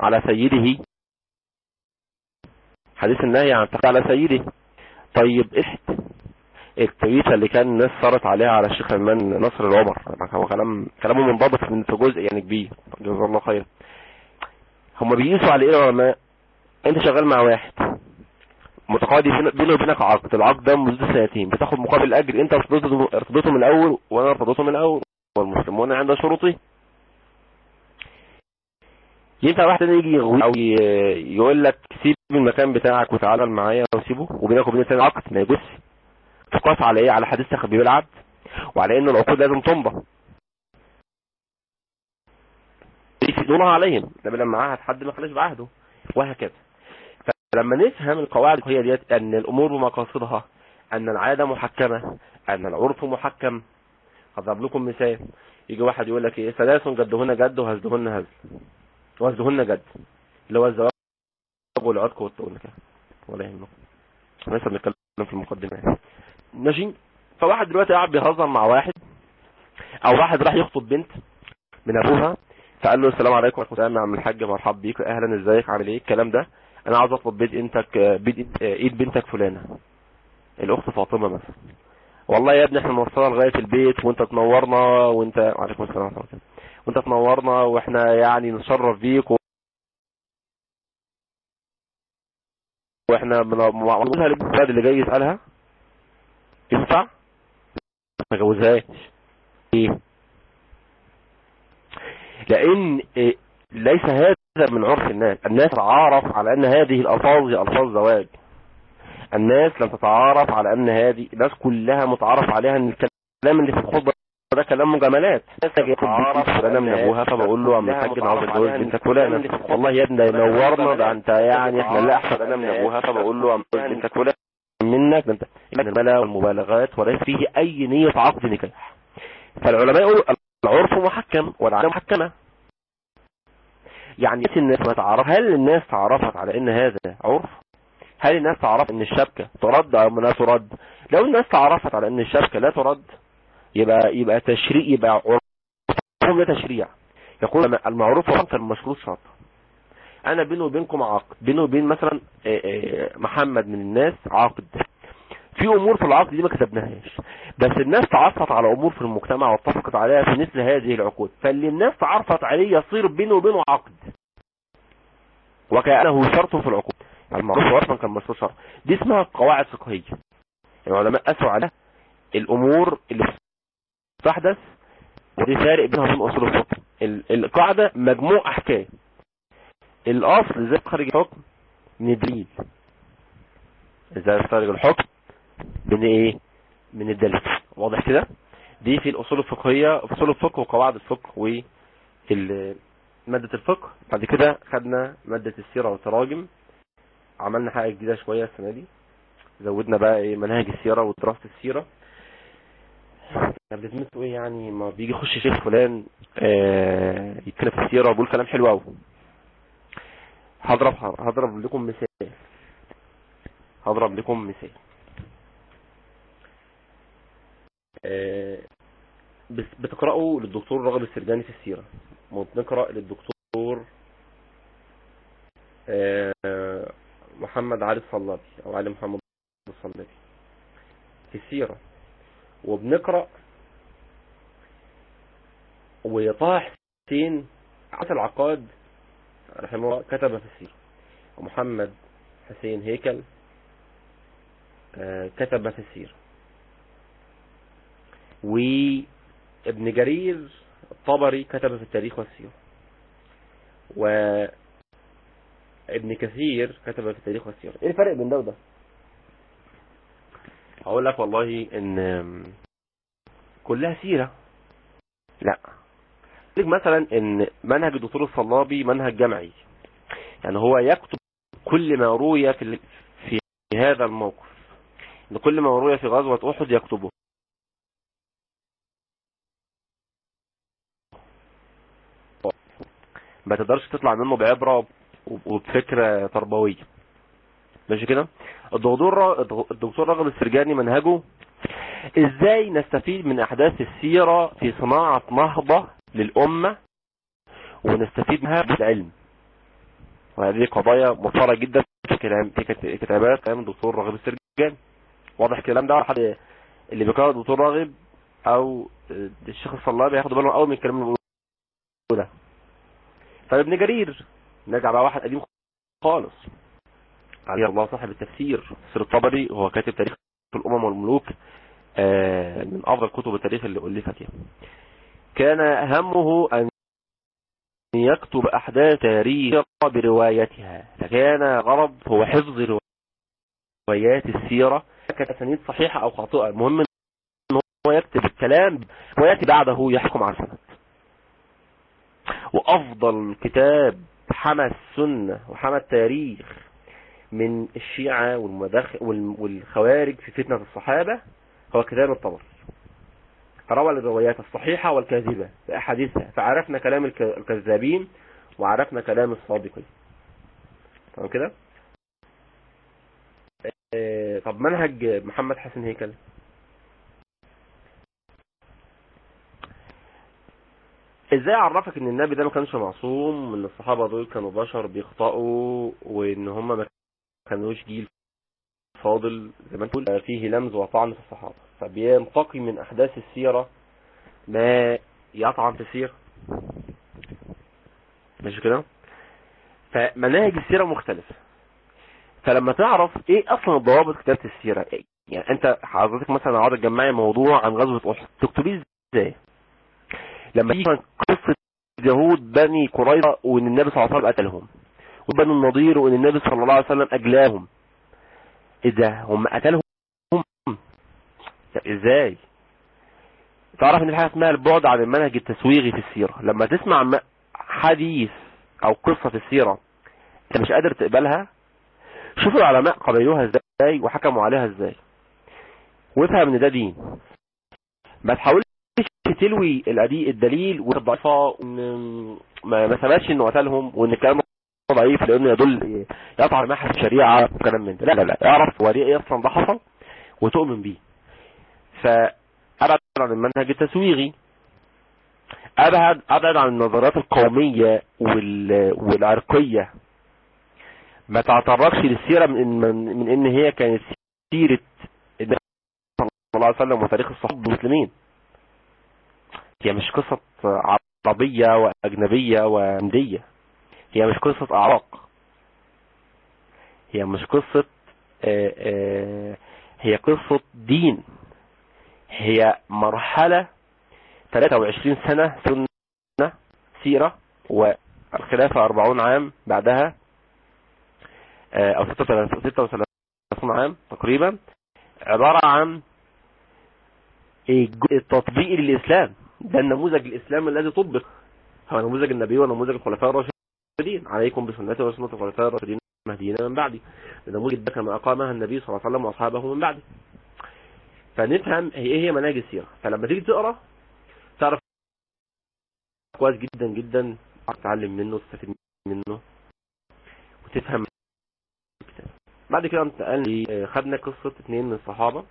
على سيده حديث النهي عن التخبيب على سيده. طيب احت التويته اللي كان الناس صارت عليها على الشيخ سلمان نصر العمر؟ هو كلام كلامه منضبط من في جزء يعني كبير. جزاه الله خير. هم بيقيسوا على إيه العلماء أنت شغال مع واحد بين- بينه وبينك عقد. العقد ده مدته سنتين. بتاخد مقابل أجر. أنت ارتضيته من الأول وأنا ارتضيته من الأول. والمسلمون عند شروطه ينفع واحد تاني يجي يغوي أو يقول لك سيب المكان بتاعك وتعالى معايا وسيبه وبينك وبين التاني عقد ما يجوزش تقاس على إيه؟ على حديث تخبيب العبد وعلى ان العقود لازم تمضى يفيدونها عليهم. ده لما عهد حد ما خلاش بعهده. وهكذا. فلما نفهم القواعد هي ديت أن الأمور بمقاصدها أن العادة محكمة أن العرف محكم. هضرب لكم مثال. يجي واحد يقول لك إيه؟ ثلاث جدهن جد وهزدهن هزل وهزدهن جد. اللي هو الزواج والعتق والنكاح ولا يهمكم إحنا لسه بنتكلم في المقدمة يعني. ماشي؟ فواحد دلوقتي قاعد بيهزر مع واحد أو واحد راح يخطب بنت من أبوها فقال له السلام عليكم ورحمة الله يا عم الحاج مرحب بيك أهلا إزيك عامل إيه؟ الكلام ده. أنا عاوز أطلب بيت إنتك بيت إيد بنتك فلانة. الأخت فاطمة مثلا. والله يا ابني إحنا نوصلها لغاية البيت وأنت تنورنا وأنت وعليكم السلام ورحمة الله. وانت تنورنا وإحنا يعني نتشرف بيك و... وإحنا بنقولها للولد اللي جاي يسألها. ينفع؟ ما جوزهاش. إيه؟ لأن إيه ليس هذا من عرف الناس. الناس تعارف على أن هذه الألفاظ هي ألفاظ زواج. الناس لم تتعارف على أن هذه الناس كلها متعارف عليها إن الكلام اللي في الخطبة ده كلام مجاملات. فلانه من أبوها فبقول له عم الحاج أنا عاوز اتجوز بنتك فلانة. والله يا ابني نورنا ده أنت يعني إحنا لا احسن أنا من أبوها فبقول له عم اتجوز بنتك فلانة. منك ده انت المبالغ والمبالغات وليس فيه أي نية عقد نكاح. فالعلماء يقولوا العرف محكم والعاده محكمة. يعني الناس ما تعرف؟ هل الناس تعرفت على إن هذا عرف؟ هل الناس تعرف إن الشبكة ترد أو لا ترد؟ لو الناس تعرفت على إن الشبكة لا ترد يبقى يبقى تشريع يبقى عرفهم ده تشريع. يقول المعروف هو كان مشروط شرط. أنا بيني وبينكم عقد بيني وبين مثلا محمد من الناس عقد. في أمور في العقد دي ما كتبناهاش. بس الناس تعرفت على أمور في المجتمع واتفقت عليها في مثل هذه العقود. فاللي الناس تعرفت عليه يصير بينه وبينه عقد. وكأنه شرط في العقود. المعروف عرفا كان مشروط شرط. دي اسمها قواعد فقهية. العلماء قاسوا على الأمور اللي تحدث ودي فارق بينها وبين أصول الفقه. القاعدة مجموع أحكام. الأصل زي خارج الحكم من الدليل إزاي خارج الحكم من إيه؟ من الدليل. واضح كده؟ دي في الأصول الفقهية أصول الفقه وقواعد الفقه و مادة الفقه. بعد كده خدنا مادة السيرة والتراجم. عملنا حاجة جديدة شوية السنة دي. زودنا بقى إيه؟ منهج السيرة ودراسة السيرة. بتمسوا إيه يعني ما بيجي يخش شيخ فلان آه يتكلم في السيرة وبيقول كلام حلو قوي هضرب هضرب لكم مثال. هضرب لكم مثال. آه بتقرأوا للدكتور رغب السرجاني في السيرة. بنقرأ للدكتور آه محمد علي الصلابي أو علي محمد الصلابي في السيرة. وبنقرأ وطه حسين عسل العقاد رحمه الله كتب في السيرة ومحمد حسين هيكل آه، كتب في السيرة وابن جرير الطبري كتب في التاريخ والسيرة وابن كثير كتب في التاريخ والسيرة إيه الفرق بين ده وده؟ أقول لك والله إن كلها سيرة. لا. مثلا إن منهج الدكتور الصلابي منهج جمعي. يعني هو يكتب كل ما روي في في هذا الموقف. إن كل ما روي في غزوة أحد يكتبه. ما تقدرش تطلع منه بعبرة وبفكرة تربوية. ماشي كده؟ الدكتور الدكتور راغب السرجاني منهجه إزاي نستفيد من أحداث السيرة في صناعة نهضة للأمة ونستفيد منها بالعلم؟ وهذه قضايا مثارة جدا في كلام في كت- كتابات كلام الدكتور راغب السرجاني. واضح الكلام ده؟ حد اللي بيقرأ الدكتور راغب أو الشيخ الصلابي ياخدوا بالهم قوي من الكلام اللي بيقوله ده. فابن جرير نرجع بقى واحد قديم خالص. علي الله صاحب التفسير تفسير الطبري هو كاتب تاريخ الأمم والملوك آه، من أفضل كتب التاريخ اللي ألفت يعني. كان همه أن يكتب أحداث تاريخ بروايتها فكان غرض هو حفظ روايات السيرة. كانت أسانيد صحيحة أو خاطئة المهم إن هو يكتب الكلام ويأتي بعده يحكم على السند. وأفضل كتاب حمى السنة وحمى التاريخ من الشيعة والخوارج في فتنة الصحابة هو كتاب الطبري. فروى الروايات الصحيحة والكاذبة في أحاديثها. فعرفنا كلام الك- الكذابين وعرفنا كلام الصادقين. تمام كده؟ آه، طب منهج محمد حسن هيكل. إزاي اعرفك إن النبي ده ما كانش معصوم وإن الصحابة دول كانوا بشر بيخطئوا وإن هم ما كانوش جيل فاضل زي ما تقول فيه لمز وطعن في الصحابة فبينتقي من أحداث السيرة ما يطعن في السيرة ماشي كده؟ فمناهج السيرة مختلفة. فلما تعرف إيه أصلا ضوابط كتابة السيرة؟ يعني أنت حضرتك مثلا عاوز تجمعي موضوع عن غزوة أحد. تكتبيه إزاي؟ لما تيجي قصة يهود بني قريظة وإن النبي صلى الله عليه وسلم قتلهم. وبنو النضير وإن النبي صلى الله عليه وسلم أجلاهم. إيه ده هم قتلهم. طب إزاي؟ تعرف إن في حاجة اسمها البعد عن المنهج التسويغي في السيرة. لما تسمع حديث أو قصة في السيرة أنت مش قادر تقبلها؟ شوف العلماء قبلوها إزاي وحكموا عليها إزاي. وافهم إن ده دين. ما تحاولش تلوي الدليل وإن ما ثبتش إنه قتلهم وإن الكلام ضعيف لأنه يدل يقطع محل الشريعة وكلام من ده. لا لا لا. اعرف هو ليه إيه أصلا ده حصل وتؤمن بيه. فأبعد عن المنهج التسويغي. أبعد أبعد عن النظريات القومية وال... والعرقية. ما تعترفش للسيرة من ان, من, من إن هي كانت سيرة النبي صلى الله عليه وسلم وتاريخ الصحابة المسلمين. هي مش قصة عربية وأجنبية وهندية هي مش قصة أعراق. هي مش قصة آه، آه، هي قصة دين. هي مرحلة 23 سنة سنة سيرة والخلافة 40 عام بعدها آه، أو 36 عام تقريبا. عبارة عن التطبيق للإسلام. ده النموذج الإسلامي الذي طبق. هو نموذج النبي ونموذج الخلفاء الراشدين. عليكم بسنتي وسنة الخلفاء الراشدين المهديين من بعدي. النموذج ده كما أقامها النبي صلى الله عليه وسلم وأصحابه من بعده. فنفهم هي إيه هي مناهج السيرة؟ فلما تيجي تقرأ تعرف كويس جدا جدا تتعلم منه تستفيد منه وتفهم. بعد كده انتقلنا خدنا قصة اتنين من الصحابة.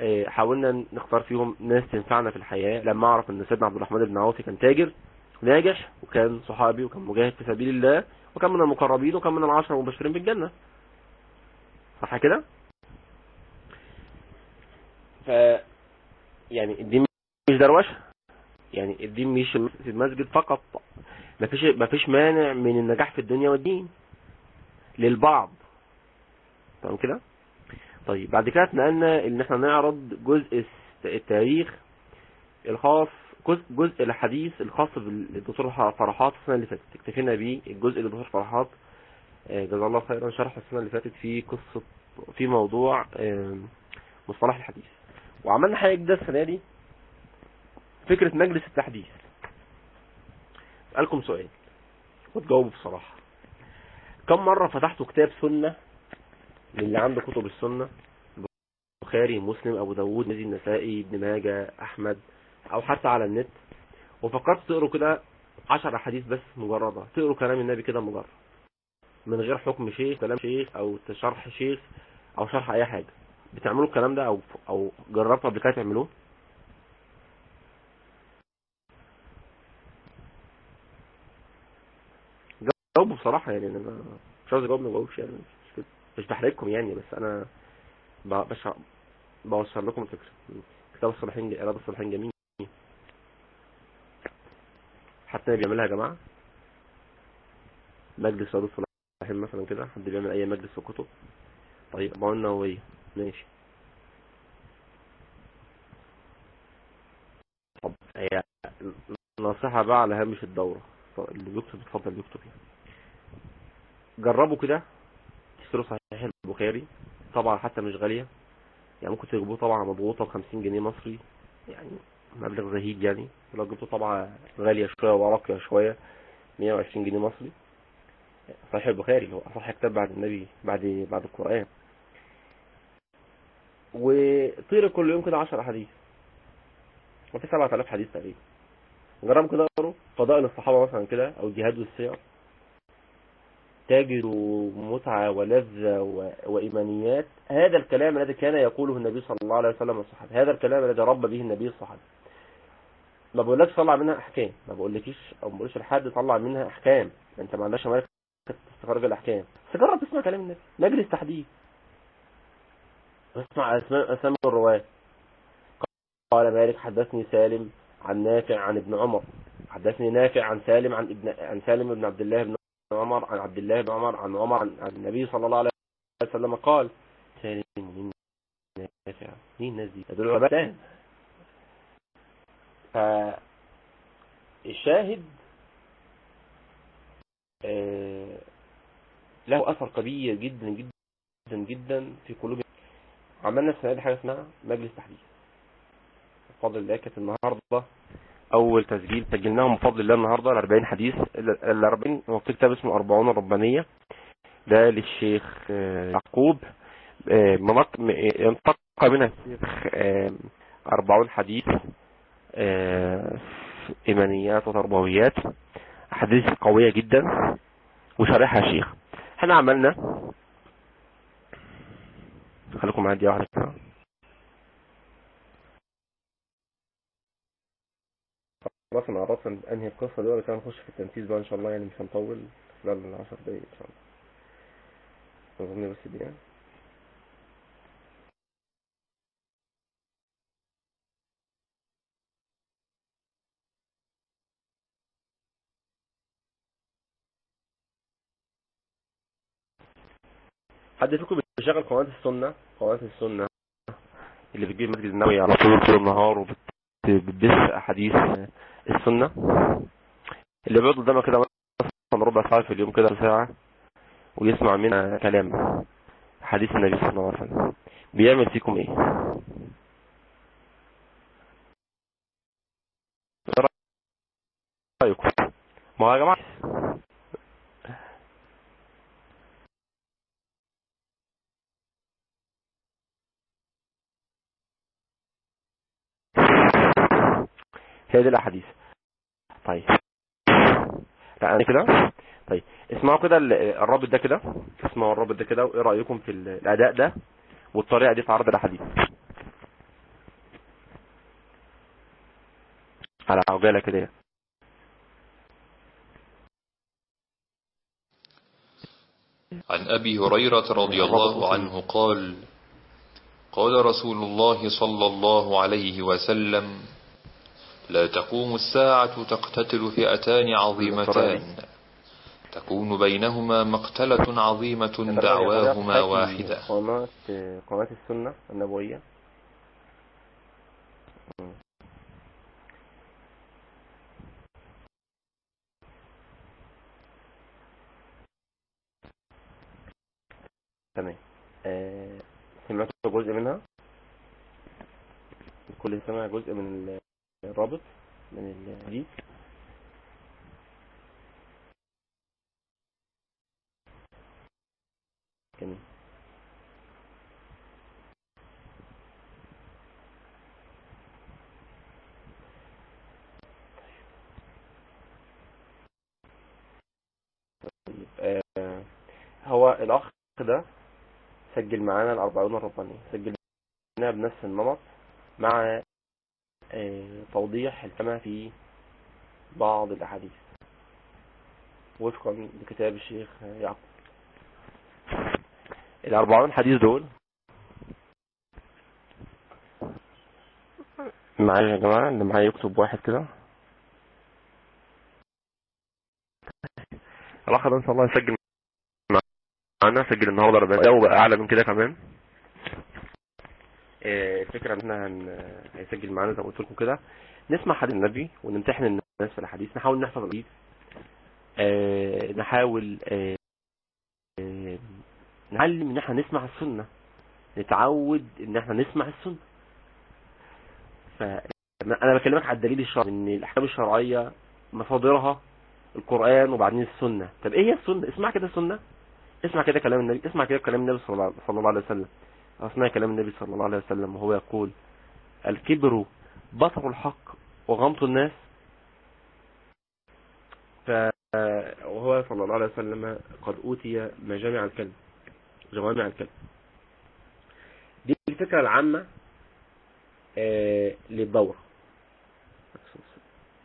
آه، حاولنا نختار فيهم ناس تنفعنا في الحياة. لما أعرف إن سيدنا عبد الرحمن بن عوف كان تاجر ناجح وكان صحابي وكان مجاهد في سبيل الله وكان من المقربين وكان من العشرة المبشرين بالجنة. صح كده؟ ف يعني الدين مش دروشه يعني الدين مش في المسجد فقط. مفيش مفيش مانع من النجاح في الدنيا والدين. للبعض. تمام كده؟ طيب بعد كده اتنقلنا إن إحنا نعرض جزء التاريخ الخاص جزء, جزء الحديث الخاص بالدكتور فرحات السنة اللي فاتت. اكتفينا بيه الجزء اللي الدكتور فرحات آه، جزاه الله خيرا شرح السنة اللي فاتت في قصة في موضوع مصطلح الحديث. وعملنا حاجة جديدة السنة دي فكرة مجلس التحديث. أسألكم سؤال وتجاوبوا بصراحة. كم مرة فتحتوا كتاب سنة للي عنده كتب السنة؟ البخاري مسلم أبو داود نزي النسائي ابن ماجه أحمد أو حتى على النت. وفكرت تقروا كده عشر أحاديث بس مجردة. تقروا كلام النبي كده مجرد. من غير حكم شيخ كلام شيخ أو شرح شيخ أو شرح أي حاجة. بتعملوا الكلام ده أو أو جربتوا قبل كده تعملوه؟ جاوبوا بصراحة يعني أنا مش عاوز أجاوب ما اجاوبش يعني. مش كده. مش بحرجكم يعني بس أنا بش بوصل لكم الفكرة. كتاب الصالحين إرادة الصالحين جميل. حتى بيعملها يا جماعة. مجلس إرادة الصالحين مثلا كده حد بيعمل أي مجلس في كتب طيب أبو النووية ماشي. طب هي نصيحة بقى على هامش الدورة. اللي بيكتب اتفضل يكتب يعني. جربوا كده تشتروا صحيح البخاري. طبعا حتى مش غالية. يعني ممكن تجيبوه طبعا مضغوطة ب 50 جنيه مصري. يعني مبلغ زهيد يعني. ولو جبتوا طبعا غالية شوية وراقية شوية 120 جنيه مصري. صحيح البخاري هو أصح كتاب بعد النبي بعد بعد القرآن. وطير كل يوم كده 10 حديث وفي 7000 حديث تقريبا. جربوا كده اقروا فضائل الصحابة مثلا كده أو الجهاد والسير. تجدوا متعة ولذة و... وإيمانيات. هذا الكلام الذي كان يقوله النبي صلى الله عليه وسلم والصحابة هذا الكلام الذي رب به النبي الصحابة. ما بقولكش طلع منها أحكام. ما بقولكيش أو ما بقولش لحد طلع منها أحكام. أنت ما عندكش مالك تستخرج الأحكام. بس جرب تسمع كلام النبي مجلس تحديث اسمع أسماء أسامي الرواة. قال مالك حدثني سالم عن نافع عن ابن عمر. حدثني نافع عن سالم عن ابن عن سالم بن عبد الله بن عمر عن عبد الله بن عمر عن عمر عن, عن النبي صلى الله عليه وسلم قال سالم من نافع؟ مين الناس دي؟ دول علماء فالشاهد آه له أثر كبير جدا جدا جدا في قلوب عملنا السنة دي حاجة اسمها مجلس تحديث. بفضل الله كانت النهارده أول تسجيل سجلناهم بفضل الله النهارده ال 40 حديث ال 40 هو في كتاب اسمه 40 الربانية. ده للشيخ آه، يعقوب آه، م- انتقى منها الشيخ آه، 40 حديث. آه، إيمانيات وتربويات احاديث قوية جدا وشارحها شيخ إحنا عملنا خليكم معايا دقيقة واحدة كده. خلاص أنا قربت أنهي القصة دي ولا كان نخش في التنفيذ بقى إن شاء الله يعني مش هنطول خلال ال 10 دقايق إن شاء الله أظن بس دي يعني. حد فيكم بيشغل قناة السنة؟ قناة السنة اللي بتجيب مسجد النبوي على طول طول النهار وبتبث أحاديث السنة؟ اللي بيقعد قدامها كده مثلا ربع ساعة في اليوم كده ساعة ويسمع منها كلام حديث النبي صلى الله عليه وسلم. بيعمل فيكم إيه؟ رأيكم. ما يا جماعة هي دي الأحاديث. طيب. أنا كده. طيب. اسمعوا كده ال- الرابط ده كده. اسمعوا الرابط ده كده. وايه رأيكم في ال- الأداء ده والطريقة دي في عرض الأحاديث؟ على عجاله كده. عن أبي هريرة رضي الله عنه قال قال رسول الله صلى الله عليه وسلم لا تقوم الساعة تقتتل فئتان عظيمتان. تكون بينهما مقتلة عظيمة دعواهما واحدة. قناة السنة النبوية. تمام. آه، سمعت جزء منها؟ كل سمع جزء من الرابط من جميل. طيب، آه، هو الأخ ده سجل معانا الأربعون الربانية سجل معانا بنفس النمط مع توضيح الكلام في بعض الأحاديث. وفقا لكتاب الشيخ يعقوب. الأربعون حديث دول؟ معايا يا جماعة؟ اللي معايا يكتب واحد كده. الأخ ده إن شاء الله يسجل معانا سجل النهارده 40 ده وبقى أعلى من كده كمان. آه، الفكرة إن إحنا هيسجل معانا زي ما قلت لكم كده. نسمع حديث النبي ونمتحن الناس في الحديث. نحاول نحفظ الحديث. آه، نحاول آه، نعلم إن إحنا نسمع السنة. نتعود إن إحنا نسمع السنة. فانا بكلمك على الدليل الشرعي إن الأحكام الشرعية مصادرها القرآن وبعدين السنة. طب إيه هي السنة؟ اسمع كده السنة. اسمع كده كلام النبي اسمع كده كلام النبي صلى الله عليه وسلم. أثناء كلام النبي صلى الله عليه وسلم وهو يقول الكبر بطر الحق وغمط الناس. وهو صلى الله عليه وسلم قد أوتي مجامع الكلم جوامع الكلم دي الفكرة العامة آه، للدورة.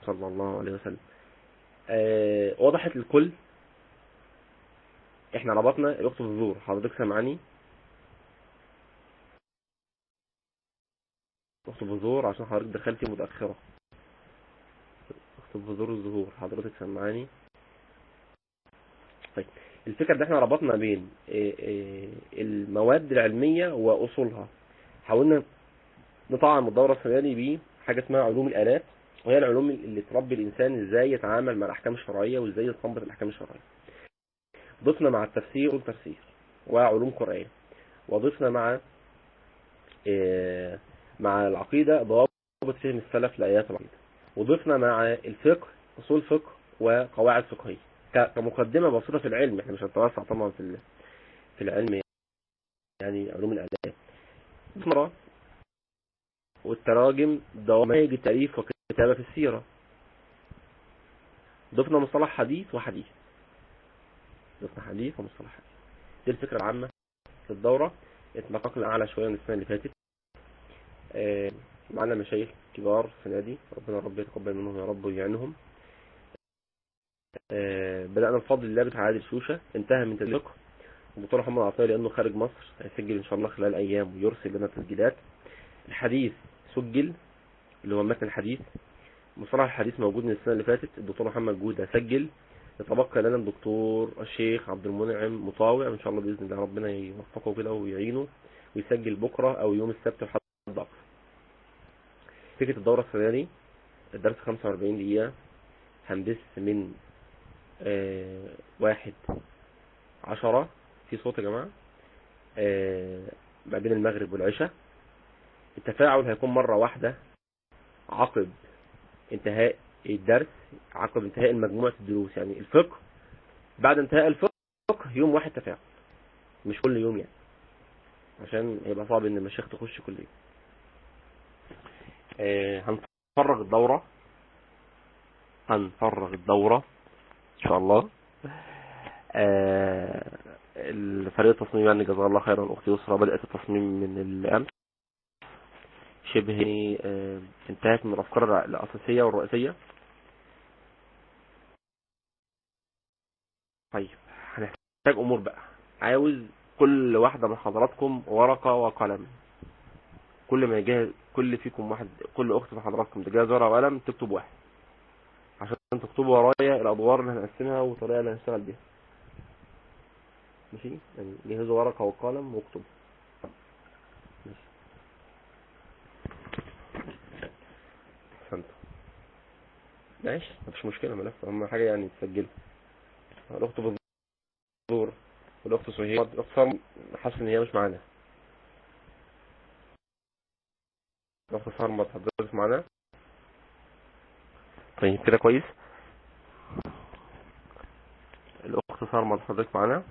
صلى الله عليه وسلم. آه، وضحت للكل إحنا ربطنا الأخت الزور حضرتك سامعني؟ أخت البذور عشان حضرتك دخلتي متأخرة. أخت البذور الظهور حضرتك سمعاني؟ طيب الفكرة إن إحنا ربطنا بين إيه إيه المواد العلمية وأصولها. حاولنا نطعم الدورة دي بحاجة اسمها علوم الآلات وهي العلوم اللي تربي الإنسان إزاي يتعامل مع الأحكام الشرعية وإزاي يستنبط الأحكام الشرعية. ضفنا مع التفسير والتفسير وعلوم قرآن وضفنا مع إيه مع العقيدة ضوابط فهم السلف لآيات العقيدة. وضفنا مع الفقه أصول فقه وقواعد فقهية. كمقدمة بسيطة في العلم إحنا مش هنتوسع طبعا في في العلم يعني علوم الآلات مرة والتراجم دوامج التأليف وكتابة في السيرة. ضفنا مصطلح حديث وحديث. ضفنا حديث ومصطلح حديث. دي الفكرة العامة للدورة اتنققنا أعلى شوية من السنة اللي فاتت. آه، معنا مشايخ كبار السنة دي ربنا رب يتقبل منهم يا رب ويعينهم. آه، بدأنا بفضل الله بتاع عادل شوشة انتهى من تسجيله الدكتور محمد عطية لأنه خارج مصر هيسجل إن شاء الله خلال أيام ويرسل لنا تسجيلات. الحديث سجل اللي هو متن الحديث. مصطلح الحديث موجود من السنة اللي فاتت الدكتور محمد جودة سجل. يتبقى لنا الدكتور الشيخ عبد المنعم مطاوع إن شاء الله بإذن الله ربنا يوفقه كده ويعينه ويسجل بكرة أو يوم السبت لحد اقصى فكرة الدورة السنة دي الدرس 45 دقيقة هندس من آه واحد عشرة. في صوت يا جماعة. آه ما بين المغرب والعشاء. التفاعل هيكون مرة واحدة عقب انتهاء الدرس عقب انتهاء مجموعة الدروس. يعني الفقه بعد انتهاء الفقه يوم واحد تفاعل مش كل يوم يعني. عشان هيبقى صعب إن المشايخ تخش كل يوم. آه هنفرغ الدورة. هنفرغ الدورة إن شاء الله. آه الفريق التصميم يعني جزاه الله خيرا أختي يسرى بدأت التصميم من الامس شبه آه انتهت من الأفكار الأساسية والرئيسية. طيب هنحتاج أمور بقى. عاوز كل واحدة من حضراتكم ورقة وقلم. كل ما يجهز كل فيكم واحد كل أخت في حضراتكم تجهز ورقه وقلم تكتب واحد. عشان تكتبوا ورايا الأدوار اللي هنقسمها والطريقة اللي هنشتغل بيها. ماشي؟ يعني جهزوا ورقة وقلم واكتبوا. ماشي. احسنتوا ماشي؟ مفيش مشكلة ملف. أهم حاجة يعني تسجلوا الأخت بالظهور والاخت سهير الأخت حاسس إن هي مش معانا. صار ما تحضرش معانا طيب كده كويس الاخت صار ما تحضرش معانا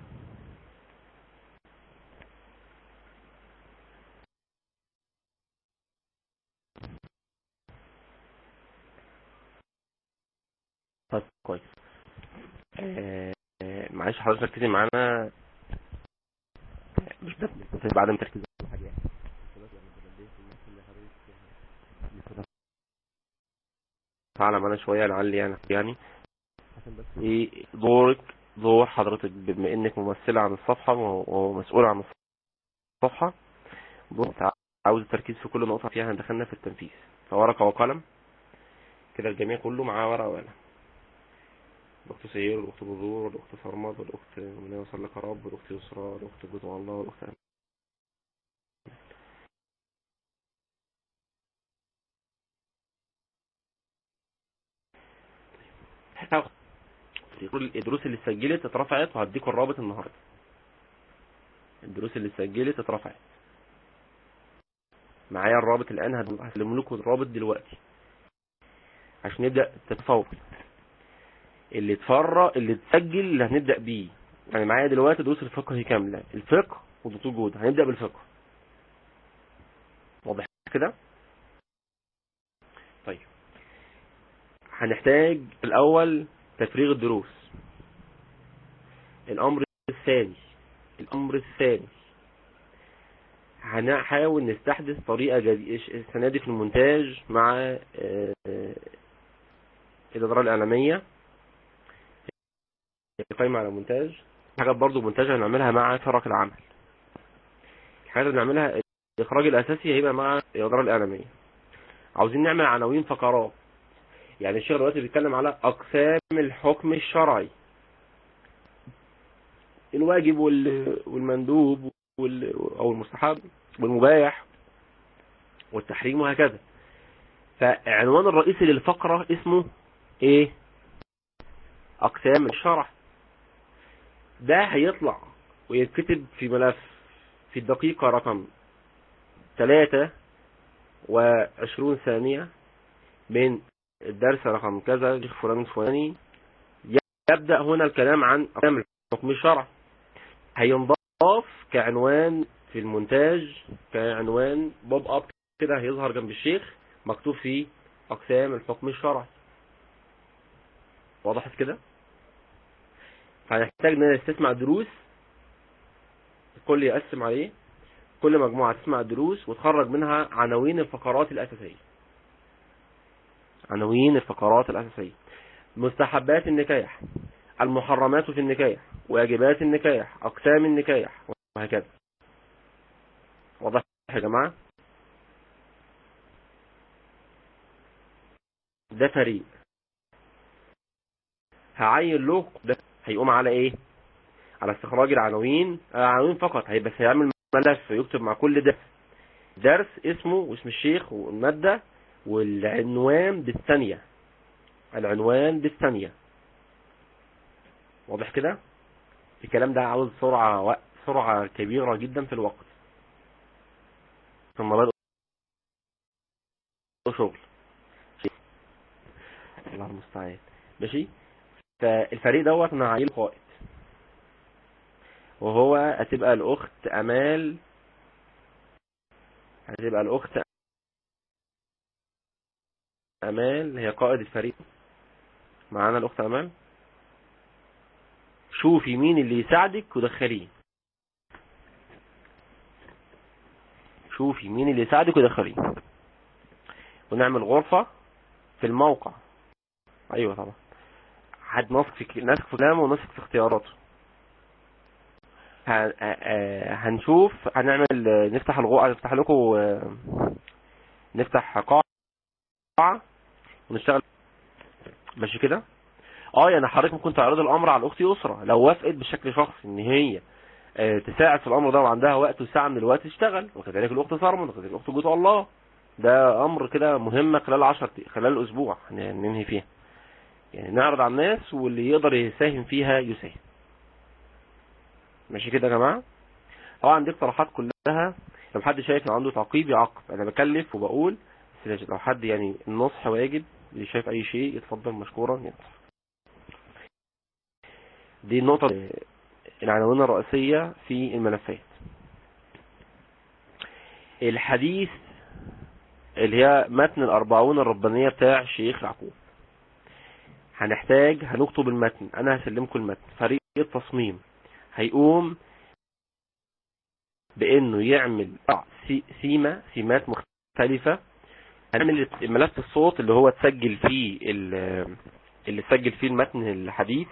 طيب كويس آه، معلش حضرتك ركزي معانا مش بس بس بعد ما تركزي على حاجة يعني. فعلا معانا شوية لعلي يعني يعني. عشان بس. إيه دورك دور حضرتك بما إنك ممثلة عن الصفحة ومسؤوله عن الصفحة. دور عاوز التركيز في كل نقطة فيها دخلنا في التنفيذ. فورقة وقلم. كده الجميع كله معاه ورقة وقلم. الأخت سهير والاخت بذور والاخت فرمد والاخت منى وصل لك رب والاخت يسرى والاخت جزء الله والاخت هاخد الدروس اللي اتسجلت اترفعت وهديكم الرابط النهارده. الدروس اللي اتسجلت اترفعت معايا الرابط الآن هسلم لكم الرابط دلوقتي. عشان نبدا التصور اللي اتفرق اللي اتسجل اللي هنبدأ بيه. يعني معايا دلوقتي دروس الفقه هي كاملة. الفقه ودكتور جود هنبدأ بالفقه. واضح كده طيب هنحتاج الأول تفريغ الدروس. الأمر الثاني الأمر الثاني. هنحاول نستحدث طريقة جديدة السنة دي في المونتاج مع آه، الإدارة الإعلامية. قايمة على مونتاج حاجات برضو مونتاج هنعملها مع فرق العمل. الحاجات اللي بنعملها الإخراج الأساسي هيبقى مع الإدارة الإعلامية. عاوزين نعمل عناوين فقرات. يعني الشيخ دلوقتي بيتكلم على أقسام الحكم الشرعي. الواجب وال- والمندوب وال- أو المستحب والمباح والتحريم وهكذا. فعنوان الرئيسي للفقرة اسمه إيه؟ أقسام الشرع. ده هيطلع ويتكتب في ملف في الدقيقة رقم 3 وعشرون ثانية من الدرس رقم كذا شيخ فلان الفلاني. يبدأ هنا الكلام عن أقسام الحكم الشرع. هينضاف كعنوان في المونتاج كعنوان بوب أب كده هيظهر جنب الشيخ مكتوب فيه أقسام الحكم الشرعي. وضحت كده؟ هنحتاج إن نستسمع دروس. الكل يقسم عليه. كل مجموعة تسمع دروس وتخرج منها عناوين الفقرات الأساسية. عناوين الفقرات الأساسية. مستحبات النكاح المحرمات في النكاح واجبات النكاح أقسام النكاح وهكذا. واضح يا جماعة؟ ده فريق. هعين له ده. هيقوم على إيه؟ على استخراج العناوين. العناوين فقط. هي بس هيعمل ملف يكتب مع كل درس درس اسمه واسم الشيخ والمادة والعنوان بالثانية. العنوان بالثانية. واضح كده؟ الكلام ده عاوز سرعة وقت سرعة كبيرة جدا في الوقت. ثم بدأ شغل. الله المستعان ماشي؟ فالفريق دوت أنا عايل قائد. وهو هتبقى الأخت أمال هتبقى الأخت أمال هي قائد الفريق. معانا الأخت أمال؟ شوفي مين اللي يساعدك ودخليه. شوفي مين اللي يساعدك ودخليه. ونعمل غرفة في الموقع. أيوه طبعا. حد ناسك في ناسك في كلامه وناسك في اختياراته. هنشوف هنعمل نفتح الغرفة نفتح لكم آه، نفتح قاعة. ونشتغل ماشي كده؟ آه يعني حضرتك ممكن تعرض الأمر على الأخت يسرى لو وافقت بشكل شخصي إن هي آه، تساعد في الأمر ده وعندها وقت وساعة من الوقت تشتغل. وكذلك الأخت صرمن وكذلك الأخت جوز الله. ده أمر كده مهم خلال 10 خلال أسبوع ننهي فيها يعني نعرض على الناس واللي يقدر يساهم فيها يساهم. ماشي كده يا جماعة؟ طبعا دي اقتراحات كلها. لو حد شايف إن عنده تعقيب يعقب. أنا بكلف وبقول لو حد يعني النصح واجب اللي شايف أي شيء يتفضل مشكورا. دي النقطة العناوين الرئيسية في الملفات. الحديث اللي هي متن الأربعون الربانية بتاع الشيخ يعقوب. هنحتاج هنكتب المتن. أنا هسلمكم المتن. فريق التصميم هيقوم بأنه يعمل سي- سيمة سيمات مختلفة هنعمل ملف الصوت اللي هو تسجل فيه ال- اللي تسجل فيه المتن الحديث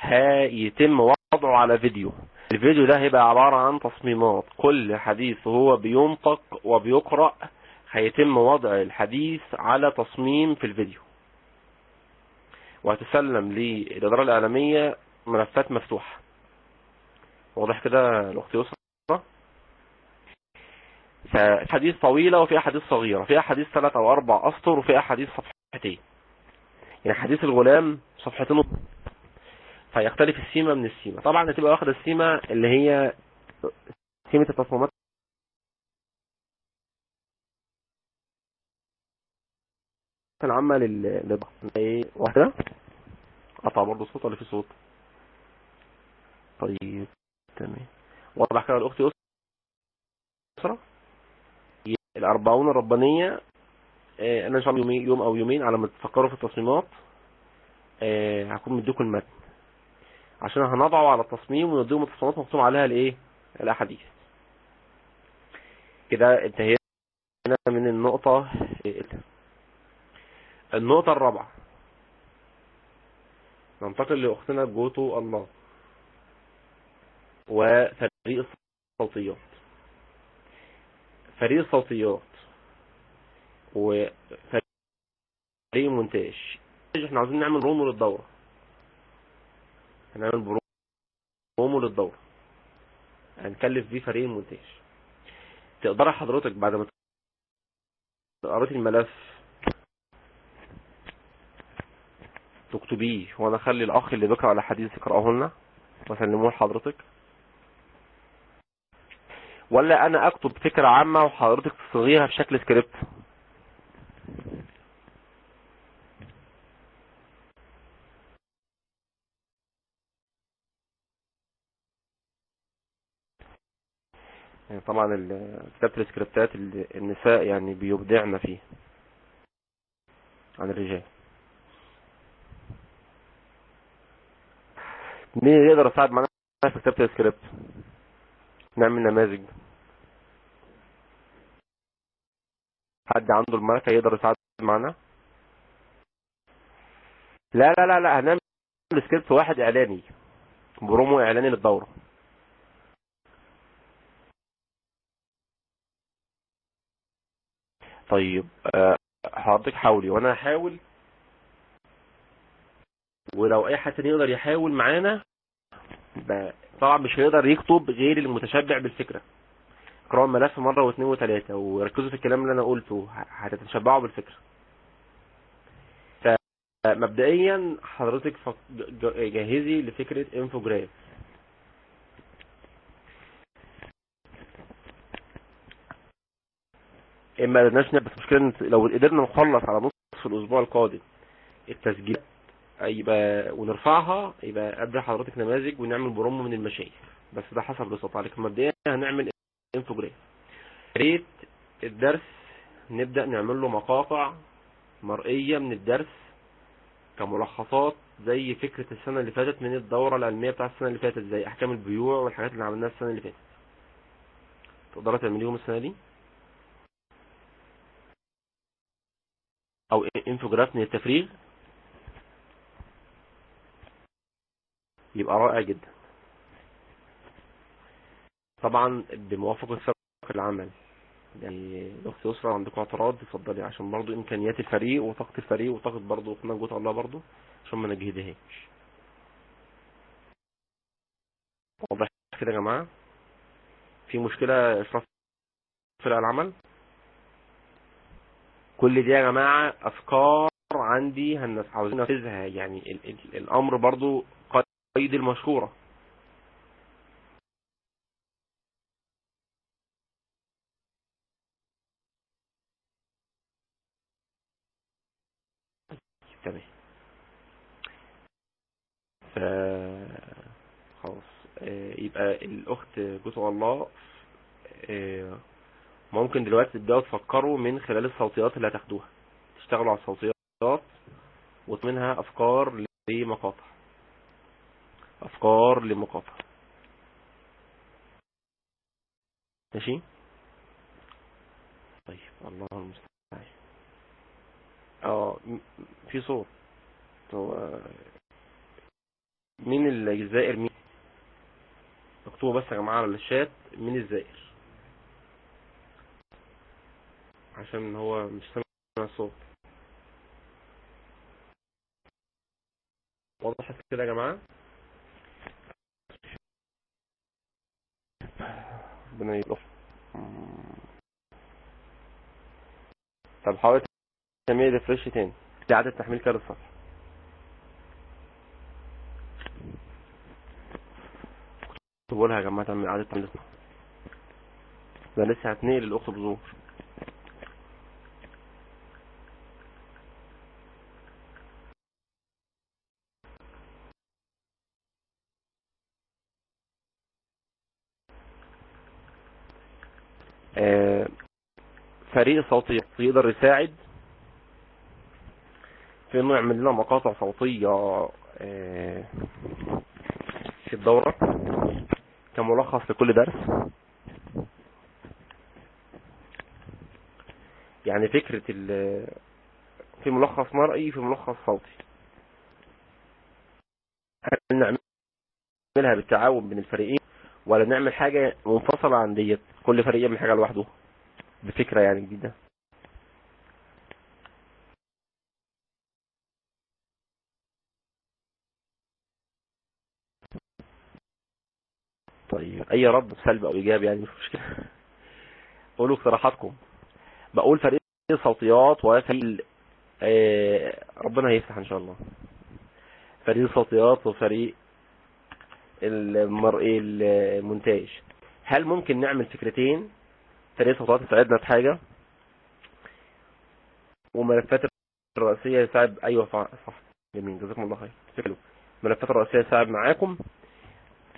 هيتم وضعه على فيديو. الفيديو ده هيبقى عبارة عن تصميمات. كل حديث وهو بينطق وبيقرأ هيتم وضع الحديث على تصميم في الفيديو. وهتسلم للإدارة الإعلامية ملفات مفتوحة. واضح كده الأخت ففي حديث طويلة وفي أحاديث صغيرة في أحاديث ثلاث أو أربع أسطر وفي أحاديث صفحتين. يعني حديث الغلام صفحتين. فيختلف السيمة من السيمة. طبعا هتبقى واخدة السيمة اللي هي سيمة التصميمات. العامة لل للضغط إيه واحدة قطع برضه صوت ولا في صوت؟ طيب تمام. واضح كده الاخت الأربعون الربانية آه، أنا إن شاء الله يوم أو يومين على ما تفكروا في التصميمات آه، هكون مديكم المتن. عشان هنضعه على التصميم ونديهم التصميمات مكتوب عليها الايه الاحاديث كده انتهينا من النقطة النقطة الرابعة. ننتقل لأختنا جوتو الله وفريق الصوتيات فريق الصوتيات وفريق المونتاج إحنا عاوزين نعمل برومو للدورة. هنعمل برومو للدورة. هنكلف بيه فريق المونتاج تقدر حضرتك بعد ما قريت الملف تكتبيه وأنا اخلي الاخ اللي بيقرأ على حديث يقرأه لنا واسلموه لحضرتك. ولا أنا أكتب فكرة عامة وحضرتك تصيغيها في شكل سكريبت يعني طبعا كتابة السكريبتات ال- النساء يعني بيبدعن فيه عن الرجال. مين يقدر يساعد معانا في كتابة السكريبت؟ نعمل نماذج. حد عنده الملكة يقدر يساعد معانا لا لا لا لا هنعمل سكريبت واحد اعلاني برومو إعلاني للدورة. طيب آه، حضرتك حاولي وأنا هحاول ولو أي حد يقدر يحاول معانا طبعا مش هيقدر يكتب غير المتشبع بالفكرة. اقرأوا الملف مرة واثنين وثلاثة وركزوا في الكلام اللي أنا قلته هتتشبعوا بالفكرة فمبدئيا حضرتك جهزي لفكرة infograph إما قدرناش بس مشكلة لو قدرنا نخلص على نصف الأسبوع القادم التسجيل يبقى ونرفعها يبقى ابدا حضرتك نماذج ونعمل برومو من المشايخ. بس ده حسب الاستطاعه لكن مبدئيا هنعمل infograph ريت الدرس نبدأ نعمل له مقاطع مرئية من الدرس كملخصات زي فكرة السنة اللي فاتت من الدورة العلمية بتاع السنة اللي فاتت زي أحكام البيوع والحاجات اللي عملناها السنة اللي فاتت. تقدروا تعمليهم السنة دي؟ أو انفوجراف من التفريغ؟ يبقى رائع جدا. طبعا بموافقة فرق العمل. يعني الاخت يسرا عندكم اعتراض اتفضلي عشان برضو إمكانيات الفريق وطاقة الفريق وطاقة برضو جوت الله برضو عشان ما نجهدهاش. واضح كده يا جماعة؟ في مشكلة اشراف فرق العمل؟ كل دي يا جماعة أفكار عندي هن- عاوزين ننفذها يعني ال ال الأمر برضو قيد المشهورة. تمام ف خلاص. آه، يبقى الأخت جزء الله آه، ممكن دلوقتي تبدأوا تفكروا من خلال الصوتيات اللي هتاخدوها. تشتغلوا على الصوتيات ومنها أفكار لمقاطع. أفكار لمقاطع. ماشي؟ طيب الله المستعان. آه في صوت. هو مين الجزائر مين؟ اكتبوا بس يا جماعة على الشات مين الجزائر عشان هو مش سامع الصوت. وضحت كده يا جماعة؟ ربنا يلطف طب حاول تعملي ريفرش تاني؟ دي عادة تحميل كارت الصفحة بقولها يا جماعة تعمل عادة تحميل الصفحة ده لسه هتنقل الأخت بظهور آه، فريق صوتي يقدر يساعد في انه يعمل لنا مقاطع صوتية آه، في الدورة كملخص لكل درس. يعني فكرة ال في ملخص مرئي في ملخص صوتي. هل نعملها بالتعاون بين الفريقين ولا نعمل حاجة منفصلة عن ديت؟ كل فريق يعمل حاجة لوحده. بفكرة يعني جديدة. طيب. أي رد سلبي أو ايجابي يعني مش مشكلة. قولوا اقتراحاتكم. بقول فريق صوتيات وفريق آه ربنا هيفتح إن شاء الله. فريق صوتيات وفريق المرئي المونتاج. هل ممكن نعمل فكرتين؟ فريق صوتيات يساعدنا في حاجة؟ وملفات الرئيسية يساعد أيوه صح. جميل. جزاكم الله خير. فكرة الملفات الرئيسية يساعد معاكم؟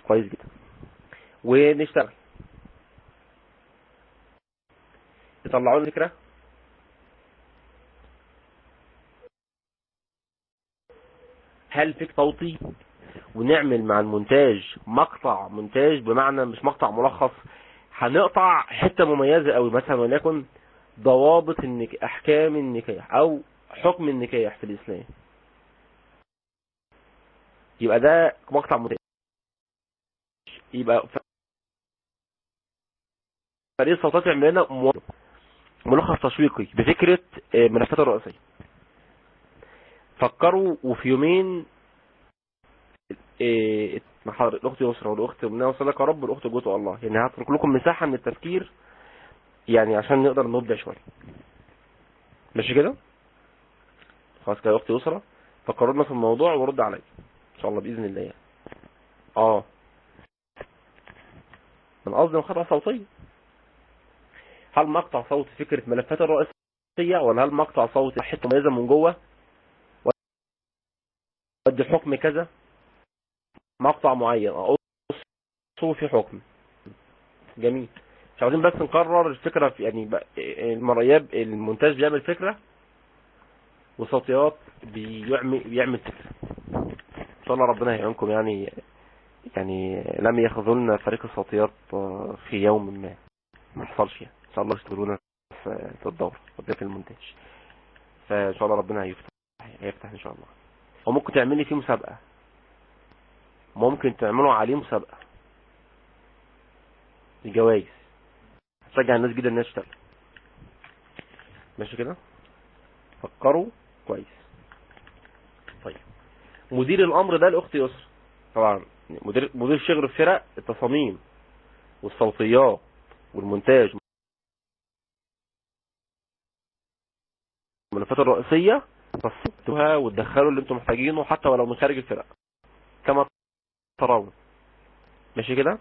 كويس جدا. ونشتغل يطلعوا لنا فكرة هل فيك صوتي؟ ونعمل مع المونتاج مقطع مونتاج بمعنى مش مقطع ملخص. هنقطع حتة مميزة قوي مثلا وليكن ضوابط النك... أحكام النكاح أو حكم النكاح في الإسلام. يبقى ده مقطع مونتاج. يبقى فريق صوتات يعمل لنا ملخص تشويقي بفكرة آه، ملفات الرئيسية. فكروا وفي يومين إيه الأخت يسرى والأخت منى وصلك يا رب والأخت جوت الله يعني هترك لكم مساحة من التفكير يعني عشان نقدر نبدع شوية. ماشي كده؟ خلاص كده يا أخت يسرى فكروا لنا في الموضوع ورد عليا إن شاء الله بإذن الله يعني. آه. من قصدي مقاطعة صوتية. هل مقطع صوتي فكرة ملفات الرئيسية؟ ولا هل مقطع صوتي حتة مميزة من جوه؟ ودي حكم كذا؟ مقطع معين. اقص في حكم. جميل. مش عاوزين بس نكرر الفكرة في يعني المرياب المونتاج بيعمل فكرة وصوتيات بيعمل بيعمل فكرة. إن شاء الله ربنا يعينكم. يعني يعني لم يخذلنا فريق الصوتيات في يوم ما. ما حصلش يعني. شاء الله يشتغلونا في الدورة في المونتاج. فإن شاء الله ربنا هيفتح هيفتح إن شاء الله. وممكن تعملي فيه مسابقة. ممكن تعملوا عليه مسابقة. الجوائز. هتشجع الناس جدا انها تشتغل ماشي كده؟ فكروا كويس. طيب. مدير الأمر ده الأخت يسرا طبعا مدير مدير شغل الفرق التصاميم والصوتيات والمونتاج. الملفات الرئيسية تصمتوها وتدخلوا اللي أنتم محتاجينه حتى ولو من خارج الفرق. كما ترون. ماشي كده؟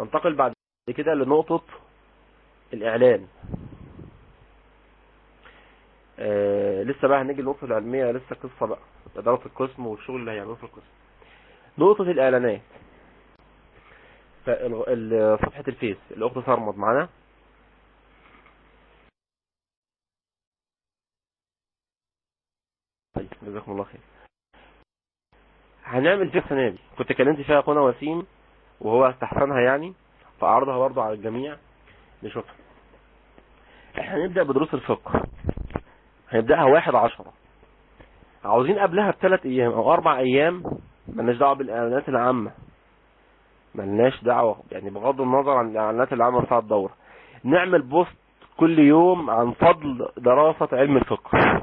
ننتقل بعد كده لنقطة الإعلان. آه لسه بقى هنيجي للنقطة العلمية لسه قصة بقى. إدارة القسم والشغل اللي هيعملوه في القسم. نقطة الإعلانات. صفحة الفيس الأخت صرمت معانا طيب جزاكم الله خير. هنعمل فيها السنة دي. كنت كلمت فيها أخونا وسيم وهو استحسنها يعني فأعرضها برضو على الجميع. نشوفها. إحنا هنبدأ بدروس الفقه. هنبدأها واحد عشرة. عاوزين قبلها بثلاث أيام أو أربع أيام ملناش دعوة بالإعلانات العامة. ملناش دعوة يعني بغض النظر عن الإعلانات العامة بتاع الدورة. نعمل بوست كل يوم عن فضل دراسة علم الفقه.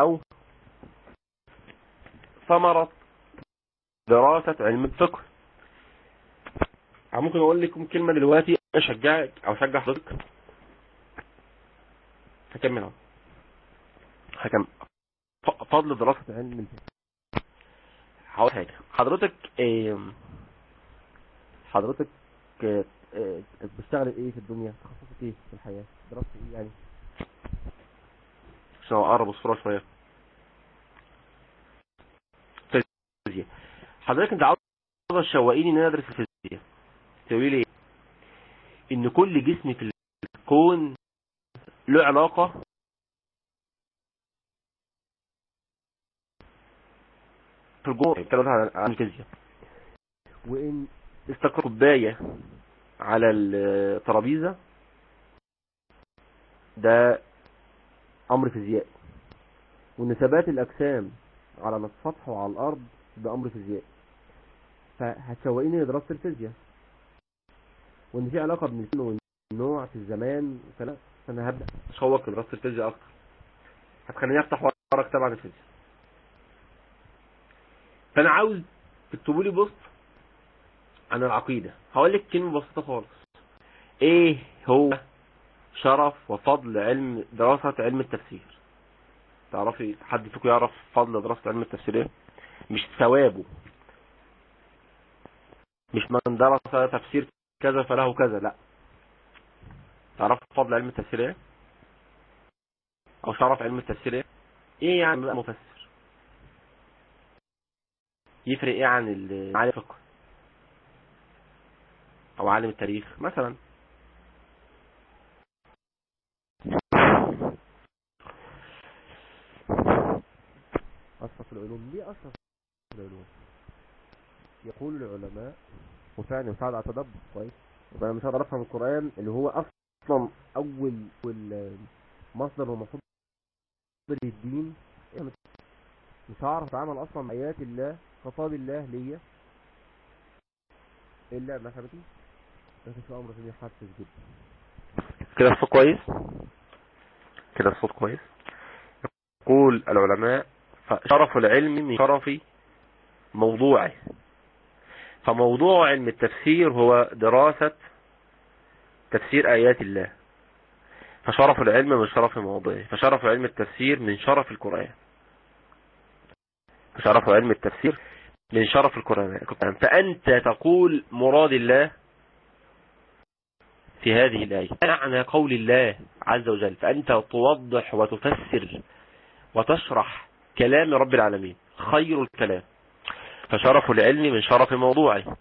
أو ثمرة دراسة علم الفقه. ممكن أقول لكم كلمة دلوقتي أشجعك أو أشجع حضرتك. هكمل أهو. هكمل. فضل دراسة علم الفقه. هقول حاجة. حضرتك آم، حضرتك آه، بتشتغل إيه في الدنيا؟ تخصصك إيه في الحياة؟ دراسة إيه يعني؟ عشان اقرب الصورة شوية. فيزياء حضرتك أنت عاوز تشوقيني إن أنا أدرس الفيزياء. تقولي لي إيه إن كل جسم في الكون له علاقة في الجوع بتكلم عن عن الفيزياء. وإن استقر كوباية على الترابيزة ده أمر فيزيائي وان ثبات الأجسام على السطح وعلى الأرض ده أمر فيزيائي فهتشوقيني لدراسة الفيزياء. وإن في علاقة بين السن والنوع في الزمان وكلام فأنا هبدأ. اشوق لدراسة الفيزياء أكتر. هتخليني أفتح ورا كتاب عن الفيزياء. فأنا عاوز تكتبوا لي بوست عن العقيدة. هقول لك كلمة بسيطة خالص. إيه هو؟ شرف وفضل علم دراسة علم التفسير. تعرفي حد فيكم يعرف فضل دراسة علم التفسير إيه؟ مش ثوابه. مش من درس تفسير كذا فله كذا لا. تعرف فضل علم التفسير إيه؟ أو شرف علم التفسير إيه؟ إيه يعني مفسر؟ يفرق إيه عن ال- عالم الفقه؟ أو عالم التاريخ مثلا. أشرف العلوم ليه أشرف العلوم. يقول العلماء وفعلا يساعد على التدبر كويس. وأنا مش هقدر أفهم القرآن اللي هو أصلا أول مصدر ومصدر الدين مش هعرف أتعامل أصلا مع آيات الله خطاب الله ليا. إلا ما فهمتي لكن في أمر ثاني حاسس جدا. كده الصوت كويس؟ كده الصوت كويس؟ يقول العلماء فشرف العلم من شرف موضوعه. فموضوع علم التفسير هو دراسة تفسير آيات الله. فشرف العلم من شرف موضوعه فشرف علم التفسير من شرف القرآن. فشرف علم التفسير من شرف القرآن. فأنت تقول مراد الله في هذه الآية. معنى قول الله عز وجل. فأنت توضح وتفسر وتشرح كلام رب العالمين. خير الكلام. فشرف العلم من شرف موضوعه.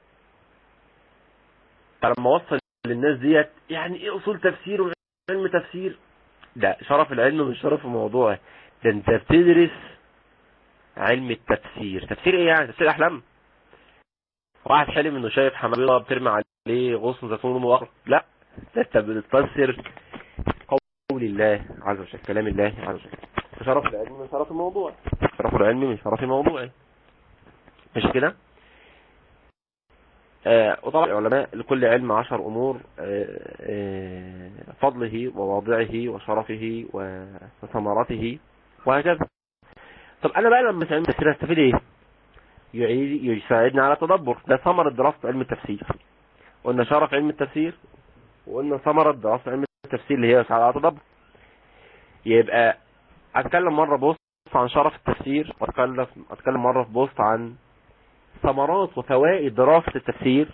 فلما وصل للناس ديت يعني إيه أصول تفسير وعلم تفسير؟ لا شرف العلم من شرف موضوعه. ده أنت بتدرس علم التفسير. تفسير إيه يعني؟ تفسير أحلام. واحد حلم إنه شايف حمامه بترمي عليه غصن زيتون وأخر. لا ده أنت بتفسر قول الله عز وجل كلام الله عز وجل. فشرف العلم من شرف الموضوع. شرف العلم من شرف موضوعه. مش كده؟ آه، وطبعا العلماء لكل علم عشر أمور آه، آه، فضله وواضعه وشرفه وثمرته وهكذا. طب أنا بقى لما أتعلم التفسير هستفيد إيه؟ يعيد يساعدني على التدبر. ده ثمرة دراسة علم التفسير. قلنا شرف علم التفسير وقلنا ثمرة دراسة علم التفسير اللي هي يساعد على التدبر. يبقى أتكلم مرة post عن شرف التفسير وأتكلم أتكلم مرة في post عن ثمرات وفوائد دراسة التفسير.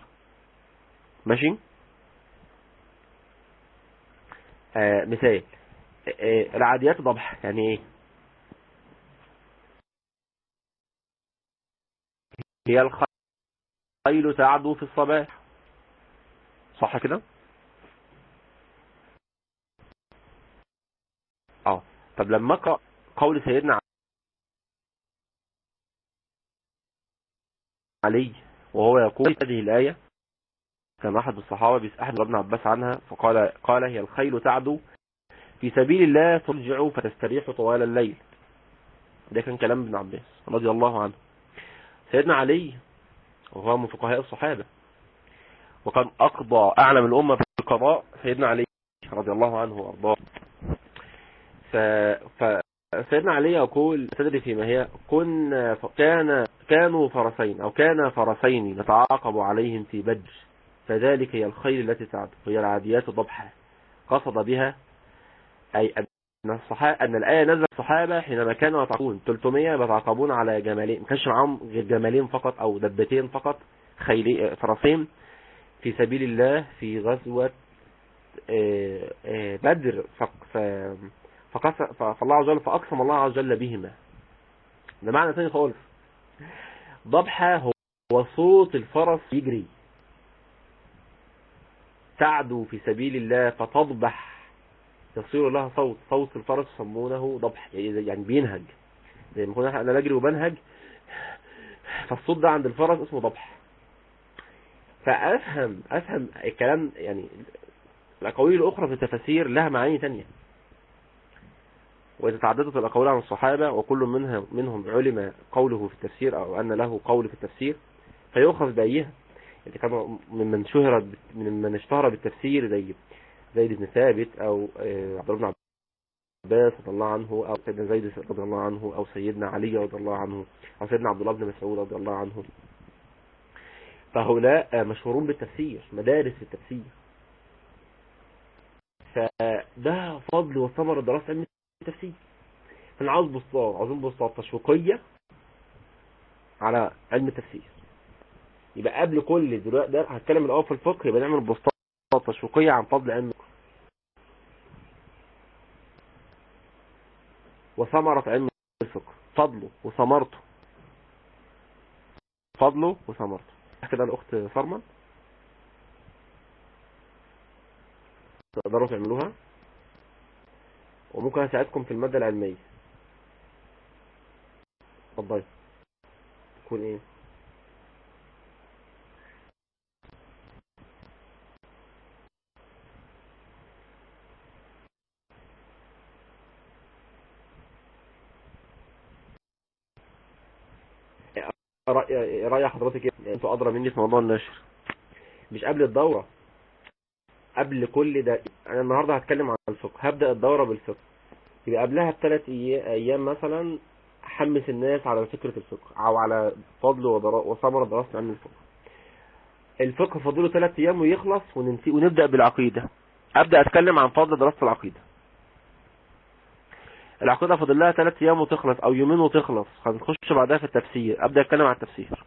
ماشي؟ آه مثال. آه العاديات ضبح يعني إيه؟ هي الخيل تعدو في الصباح. صح كده آه طب لما اقرأ قول سيدنا علي وهو يقول هذه الآية كان أحد الصحابة بيسأل ابن عباس عنها فقال قال هي الخيل تعدو في سبيل الله ترجع فتستريح طوال الليل. ده كان كلام ابن عباس رضي الله عنه. سيدنا علي وهو من فقهاء الصحابة وكان أقضى أعلم الأمة بالقضاء سيدنا علي رضي الله عنه وأرضاه. ف... فسيدنا علي يقول تدري فيما هي؟ كن كان كانوا فرسين أو كان فرسين نتعاقب عليهم في بدر فذلك هي الخيل التي تعد هي العاديات ضبحة قصد بها أي أن الصحابة أن الآية نزلت الصحابة حينما كانوا يتعاقبون. 300 يتعاقبون على جمالين ما كانش معاهم غير جمالين فقط أو دبتين فقط خيلي فرسين في سبيل الله في غزوة بدر. فالله عز وجل فأقسم الله عز وجل بهما. ده معنى ثاني خالص. ضبحة هو صوت الفرس يجري. تعدو في سبيل الله فتضبح. يصير لها صوت. صوت الفرس يسمونه ضبح. يعني بينهج. زي ما كنا أنا بجري وبنهج. فالصوت ده عند الفرس اسمه ضبح. فافهم أفهم الكلام يعني الأقاويل الأخرى في التفاسير لها معاني تانية. وإذا تعددت الأقوال عن الصحابة وكل منها منهم علم قوله في التفسير أو أن له قول في التفسير فيؤخذ بأيها يعني كان ممن شهر من من اشتهر بالتفسير زي زيد بن ثابت أو عبد الله بن عباس رضي الله عنه أو سيدنا زيد رضي الله عنه أو سيدنا علي رضي الله عنه أو سيدنا عبد الله بن مسعود رضي الله عنه. فهؤلاء مشهورون بالتفسير مدارس التفسير فده فضل وثمر دراسة علم التفسير أنا عاوز بسطات عاوزين بسطات تشويقية على علم التفسير. يبقى قبل كل دلوقتي ده هتكلم الأول في الفقه يبقى نعمل بسطات تشويقية عن فضل علم. وثمرة علم الفقه فضله وثمرته. فضله وثمرته. كده الأخت فرمان تقدروا تعملوها؟ وممكن أساعدكم في المادة العلمية. اتفضلي. تكون إيه؟ رأي حضرتك إيه؟ أنتوا أدرى مني في موضوع النشر. مش قبل الدورة قبل كل ده أنا النهاردة هتكلم عن الفقه. هبدأ الدورة بالفقه. يبقى قبلها بثلاث أيام مثلا حمس الناس على فكرة الفقه أو على فضل وثمرة دراسة علم الفقه. الفقه فاضله ثلاث أيام ويخلص وننتهي ونبدأ بالعقيدة. أبدأ أتكلم عن فضل دراسة العقيدة. العقيدة فاضل لها ثلاث أيام وتخلص أو يومين وتخلص. هنخش بعدها في التفسير. أبدأ أتكلم عن التفسير.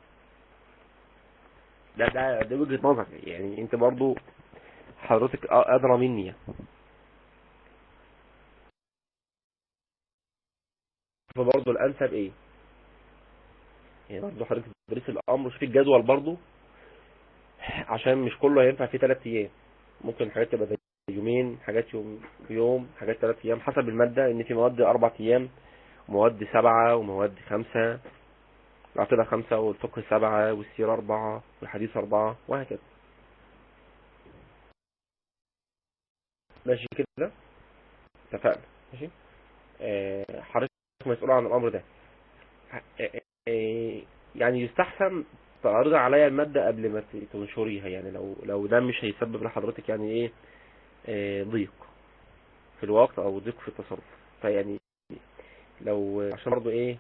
ده ده ده وجهة نظر يعني أنت برضو حضرتك أدرى مني يعني. فبرضه الأنسب إيه؟ يعني برضه حضرتك تدرس الأمر شوف الجدول برضه عشان مش كله هينفع فيه ثلاث أيام. ممكن حاجات تبقى زي يومين حاجات يوم يوم حاجات ثلاث أيام حسب المادة إن في مواد أربع أيام ومواد سبعة ومواد خمسة العقيدة خمسة والفقه سبعة والسيرة أربعة والحديث أربعة وهكذا. ماشي كده؟ اتفقنا. ماشي؟ آه حضرتك مسؤول عن الأمر ده. يعني يستحسن تعرض عليا المادة قبل ما تنشريها؟ يعني لو لو ده مش هيسبب لحضرتك يعني إيه آه، ضيق في الوقت أو ضيق في التصرف. فيعني لو عشان برضو إيه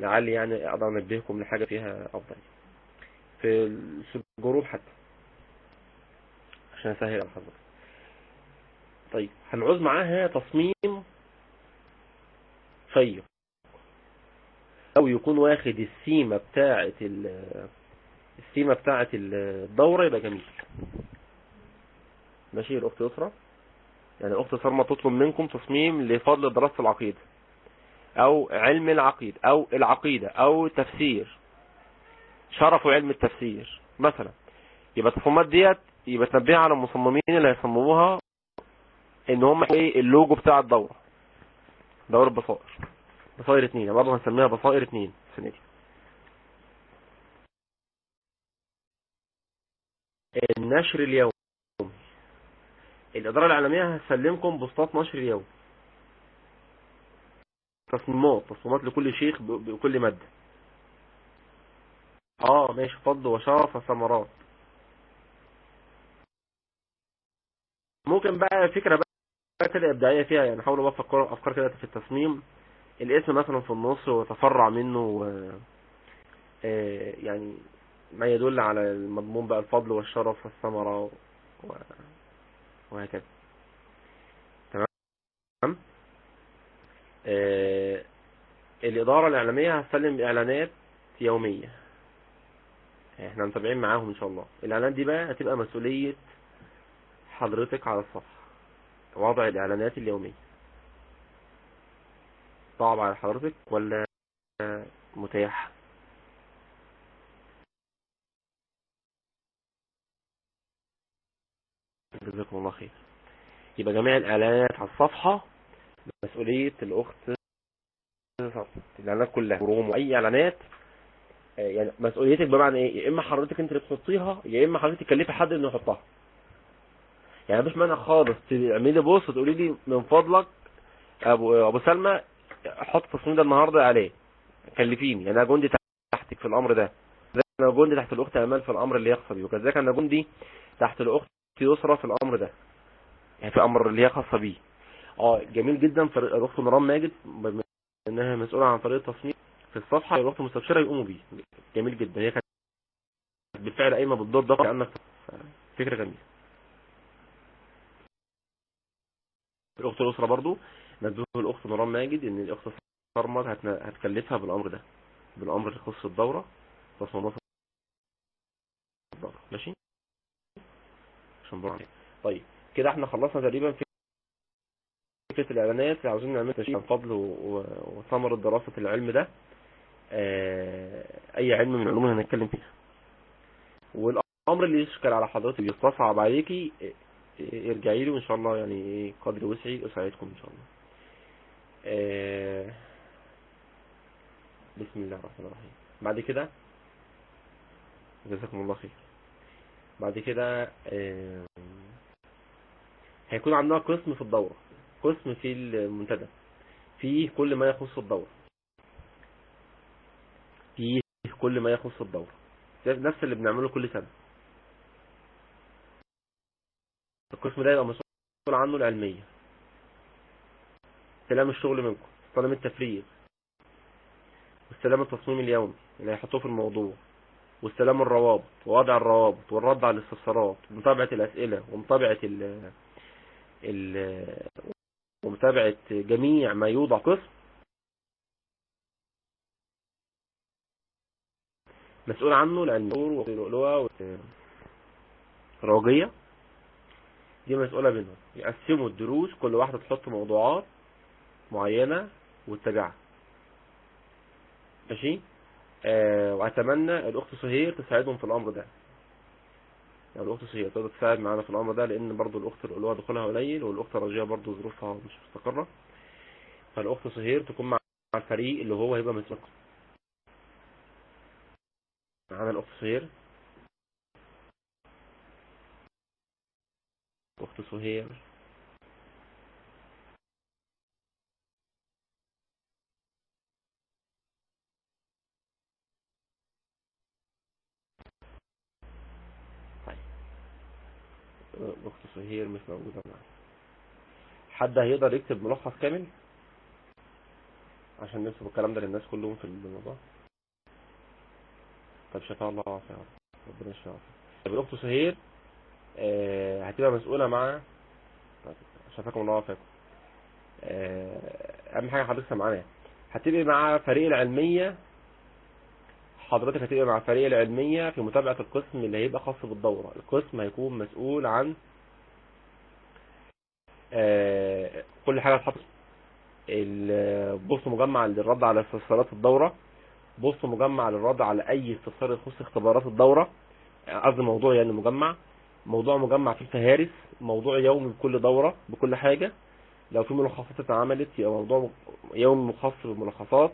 لعلي يعني أقدر أنبهكم لحاجة فيها أفضل. في الجروب حتى. عشان أسهل على حضرتك. طيب هنعوز معاها تصميم شيق أو يكون واخد السيمة بتاعة ال- السيمة بتاعة الدورة يبقى جميل. ماشي الأخت يسرى. يعني الاخت سلمى تطلب منكم تصميم لفضل دراسة العقيدة أو علم العقيدة أو العقيدة أو تفسير. شرف علم التفسير مثلا. يبقى التصميمات ديت يبقى تنبيه على المصممين اللي هيصمموها إن هم إيه اللوجو بتاع الدورة. دورة بصائر. بصائر اتنين. يعني برضه هنسميها بصائر اتنين السنة دي. النشر اليومي. الإدارة العالمية هتسلمكم بوستات نشر اليوم تصميمات. تصميمات لكل شيخ بكل مادة. آه ماشي. فضل وشرف وثمرات. ممكن بقى فكرة بقى كده إبداعية فيها يعني حاولوا بقى أفكار كده في التصميم. الاسم مثلا في النص وتفرع منه آه، يعني ما يدل على المضمون بقى الفضل والشرف والثمرة و- وهكذا. تمام؟ آه، الإدارة الإعلامية هتسلم إعلانات يومية. إحنا متابعين معاهم إن شاء الله. الإعلانات دي بقى هتبقى مسؤولية حضرتك على الصفحة. وضع الإعلانات اليومية. صعب على حضرتك ولا متاح؟ جزاكم الله خير. يبقى جميع الإعلانات على الصفحة مسؤولية الأخت الإعلانات كلها. بروم وأي إعلانات آه، يعني مسؤوليتك بمعنى إيه؟ يا إما حضرتك أنت اللي تحطيها يا إما حضرتك تكلفي حد إنه يحطها. يعني مفيش مانع خالص. تعملي post تقولي لي من فضلك ابو أبو سلمى حط التصميم ده النهارده عليه. كلفيني. أنا جندي تحتك في الأمر ده. أنا جندي تحت الأخت أمال في الأمر اللي يخص بيه. وكذلك أنا جندي تحت الأخت يسرى في الأمر ده. يعني في أمر اللي هي خاصه بيه. آه جميل جدا. الأخت مرام ماجد إنها مسؤولة عن طريقه التصميم في الصفحة الأخت المستبشره يقوموا بيه. جميل جدا. هي كانت بالفعل قايمة بالدور ده. كانك فكرة جميلة. الأخت الأسرة برضو نبهه الاخت مرام ماجد إن الأخت هتن- هتكلفها بالأمر ده بالأمر اللي يخص الدورة تصميمات الدورة. ماشي؟ عشان برضه طيب كده إحنا خلصنا تقريبا فكره الإعلانات. اللي عاوزين نعمل تشريح عن فضل وثمرة دراسة العلم ده. آه، أي علم من العلوم اللي هنتكلم فيها. والأمر اللي يشكل على حضرتك بيستصعب عليكي ارجعي لي وإن شاء الله يعني قدر وسعي اساعدكم إن شاء الله. آه، بسم الله الرحمن الرحيم. بعد كده جزاكم الله خير. بعد كده آه، هيكون عندنا قسم في الدورة. قسم في المنتدى. فيه كل ما يخص الدورة. فيه كل ما يخص الدورة. نفس اللي بنعمله كل سنة. القسم ده يبقى مسؤول عنه العلمية. استلام الشغل منكم استلام التفريغ واستلام التصميم اليومي اللي هيحطوه في الموضوع واستلام الروابط ووضع الروابط والرد على الاستفسارات ومتابعة الأسئلة ومتابعة ال ال ومتابعة جميع ما يوضع قسم. مسؤول عنه العنبور واللؤلؤة والراجية دي مسؤولة بينهم يقسموا الدروس كل واحدة تحط موضوعات معينة واتجاهها ماشي؟ آه وأتمنى الأخت سهير تساعدهم في الأمر ده. يعني الأخت سهير تقدر تساعد معانا في الأمر ده لأن برضو الأخت الألوة دخولها قليل والأخت الرجية برضو ظروفها مش مستقرة. فالأخت سهير تكون مع الفريق اللي هو هيبقى مسؤول معانا الأخت سهير؟ أخت سهير أخت سهير مش موجودة معانا حد هيقدر يكتب ملخص كامل؟ عشان نكتب الكلام ده للناس كلهم في الموضوع. طب شفاء الله وعافية ربنا يشفيها طب الأخت سهير هتبقى مسؤولة مع شفاكم الله وعافاكم. آه، أهم حاجة حضرتك معانا. هتبقى مع فريق العلمية حضرتك هتبقى مع فريق العلمية في متابعة القسم اللي هيبقى خاص بالدورة. القسم هيكون مسؤول عن آه، كل حاجة تحط ال post مجمع للرد على استفسارات الدورة. post مجمع للرد على أي استفسار يخص اختبارات الدورة. قصدي موضوع يعني مجمع موضوع مجمع في الفهارس موضوع يومي بكل دورة بكل حاجة. لو في ملخصات اتعملت يبقى موضوع يومي مخصص بالملخصات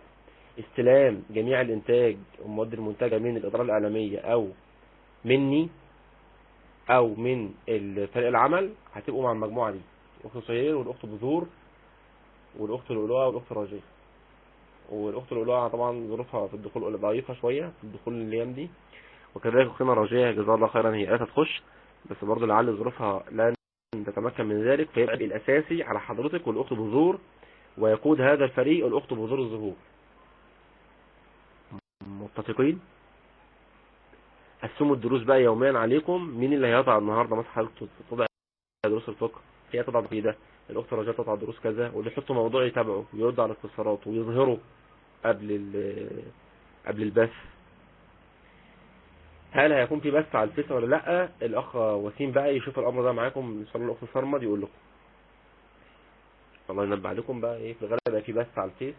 استلام جميع الإنتاج والمواد المنتجة من الإدارة الإعلامية أو مني أو من فريق العمل هتبقوا مع المجموعة دي. الأخت سهير والأخت بذور والأخت لؤلؤة والأخت راجية والأخت لؤلؤة طبعا ظروفها في الدخول ضعيفة شوية في الدخول الأيام دي. وكذلك اختنا راجية جزاها الله خيرا هي قالت تخش. بس برضه لعل ظروفها لن تتمكن من ذلك فيبقى الأساسي على حضرتك والأخت بذور ويقود هذا الفريق الأخت بذور الزهور متفقين؟ قسموا الدروس بقى يوميا عليكم. مين اللي هيقطع النهارده مثلا تضع دروس الفقه؟ هي تضع ده. الأخت رجاء تضع دروس كذا واللي يحطوا موضوع يتابعوا ويرد على الاستفسارات ويظهروا قبل قبل البث. هل هيكون في بث على ال Face ولا لأ؟ الأخ وسيم بقى يشوف الأمر ده معاكم ان شاء الله الاخت صرمد يقول لكم. الله ينبه عليكم بقى إيه في الغالب في بث على ال Face.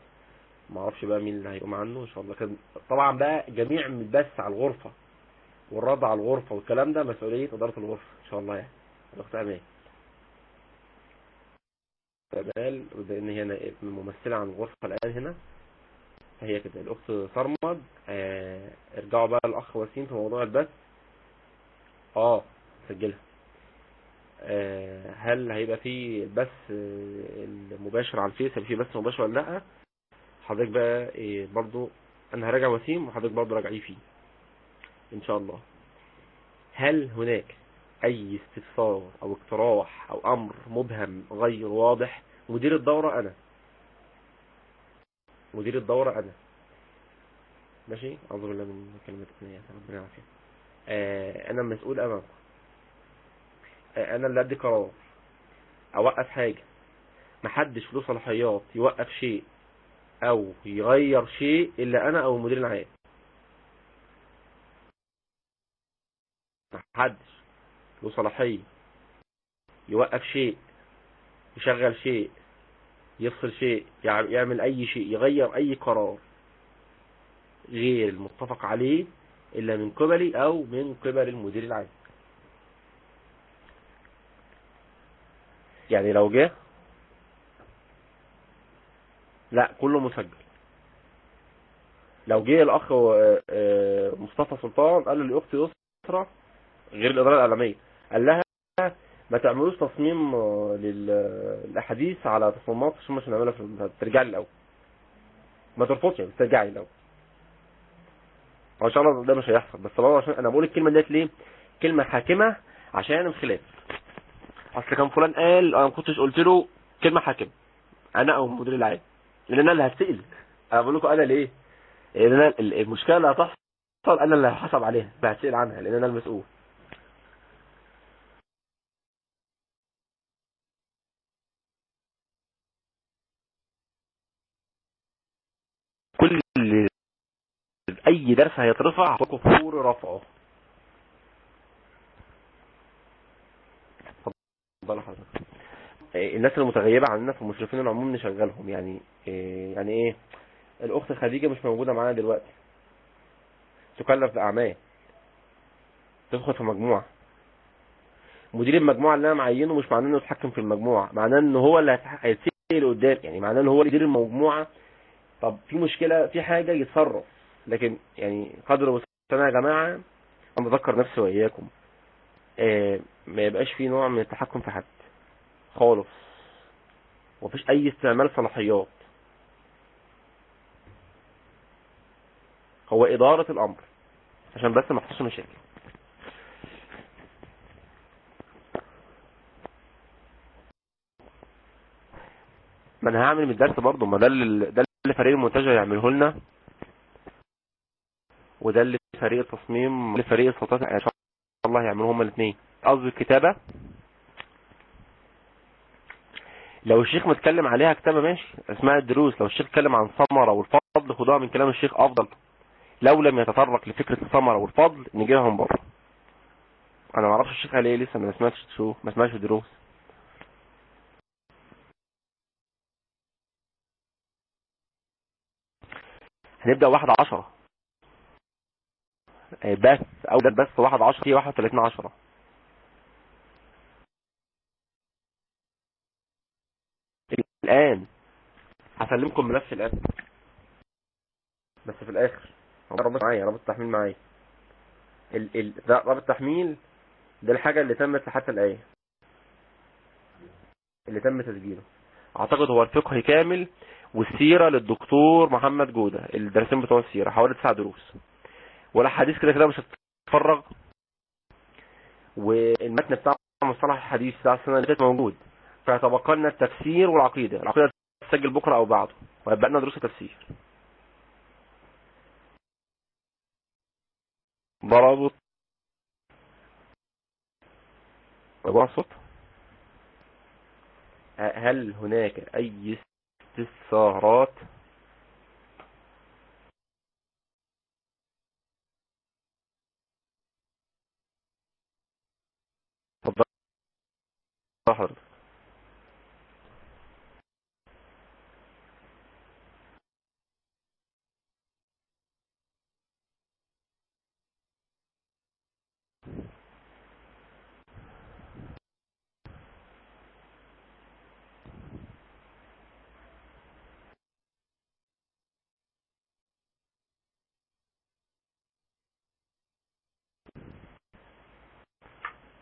ما أعرفش بقى مين اللي هيقوم عنه إن شاء الله كده. طبعا بقى جميع البث على الغرفة والرد على الغرفة والكلام ده مسؤولية إدارة الغرفة إن شاء الله يعني. الأخت أمان امال بان هي ممثلة عن الغرفة الآن هنا. هي كده. الأخت صرمد آه ارجعوا بقى الأخ وسيم في موضوع البث. آه سجلها. آه هل هيبقى في بث آه، المباشر على الفيس؟ هيبقى في بث مباشر ولا لأ؟ حضرتك بقى إيه برضو أنا هراجع وسيم وحضرتك برضو راجعيه فيه. إن شاء الله. هل هناك أي استفسار أو اقتراح أو أمر مبهم غير واضح؟ مدير الدورة أنا. مدير الدورة أنا. ماشي؟ أعوذ بالله من كلمة الثانية ربنا يعافيك آه أنا المسؤول أمامكم. آه أنا اللي أدي قرار. أوقف حاجة. محدش له صلاحيات يوقف شيء أو يغير شيء إلا أنا أو المدير العام. محدش له صلاحية يوقف شيء يشغل شيء يفصل شيء يع- يعمل أي شيء يغير أي قرار. غير المتفق عليه إلا من قبلي أو من قبل المدير العام. يعني لو جه لا كله مسجل. لو جه الأخ آه، آه، مصطفى سلطان قال لأختي يسرى غير الإدارة الإعلامية. قال لها ما تعملوش تصميم آه، لل- للأحاديث على تصميمات عشان مش نعملها في ترجع لي الأول ما ترفضش يعني بس ترجعي الأول إن شاء الله ده مش هيحصل. بس برضه عشان أنا بقول الكلمة ديت ليه؟ كلمة حاكمة عشان الخلاف. أصل كان فلان قال أنا ما كنتش قلت له كلمة حاكمة. أنا أو المدير العام. لأن أنا اللي هتسأل. أنا بقول لكم أنا ليه؟ لأن أنا ال- المشكلة اللي هتحصل أنا اللي هحاسب عليها. هتسأل عنها لأن أنا المسؤول كل أي درس هيترفع هتلاقوا فور رفعه. اتفضل حضرتك. إيه، الناس المتغيبة عننا في المشرفين العموم نشغلهم يعني إيه يعني إيه الأخت خديجة مش موجودة معانا دلوقتي. تكلف بأعمال. تدخل في مجموعة. مدير المجموعة اللي أنا معينه مش معناه إنه يتحكم في المجموعة معناه ان هو اللي هيتسير قدام يعني معناه ان هو اللي يدير المجموعة. طب في مشكلة في حاجة يتصرف. لكن يعني قدر وسعنا يا جماعة أنا بذكر نفسي وإياكم. آه ما يبقاش فيه نوع من التحكم في حد. خالص. ومفيش أي استعمال صلاحيات. هو إدارة الأمر. عشان بس ما تحصلش مشاكل. ما أنا هعمل من الدرس برضه. ما ده اللي ده اللي فريق المنتجع يعمله لنا. وده اللي فريق التصميم اللي فريق الصوتات إن شاء الله هيعملوه هما الاثنين قصدي الكتابة. لو الشيخ متكلم عليها كتابة ماشي اسمها الدروس. لو الشيخ اتكلم عن ثمرة والفضل خدوها من كلام الشيخ أفضل. لو لم يتطرق لفكرة الثمرة والفضل نجيبها من بره. أنا ما أعرفش الشيخ قال إيه لسه ما سمعتش شو ما سمعتش الدروس. هنبدأ واحد عشرة. بس أو بس واحد عشرة هي واحد وثلاثين عشرة. الآن هسلمكم ملف الآن. بس في الآخر. هو رابط معايا رابط التحميل معايا. ال ال ده رابط التحميل ده الحاجة اللي تمت لحتى الآية. اللي تم تسجيله. أعتقد هو الفقه كامل والسيرة للدكتور محمد جودة الدرسين بتوع السيرة حوالي تسع دروس. والاحاديث كده كده مش هتتفرغ. والمتن بتاع مصطلح الحديث بتاع السنة اللي فاتت موجود. فيتبقى لنا التفسير والعقيدة. العقيدة تسجل بكرة أو بعده. ويبقى لنا دروس التفسير. ضربط وجوع الصوت. هل هناك أي استفسارات تفضل حضرتك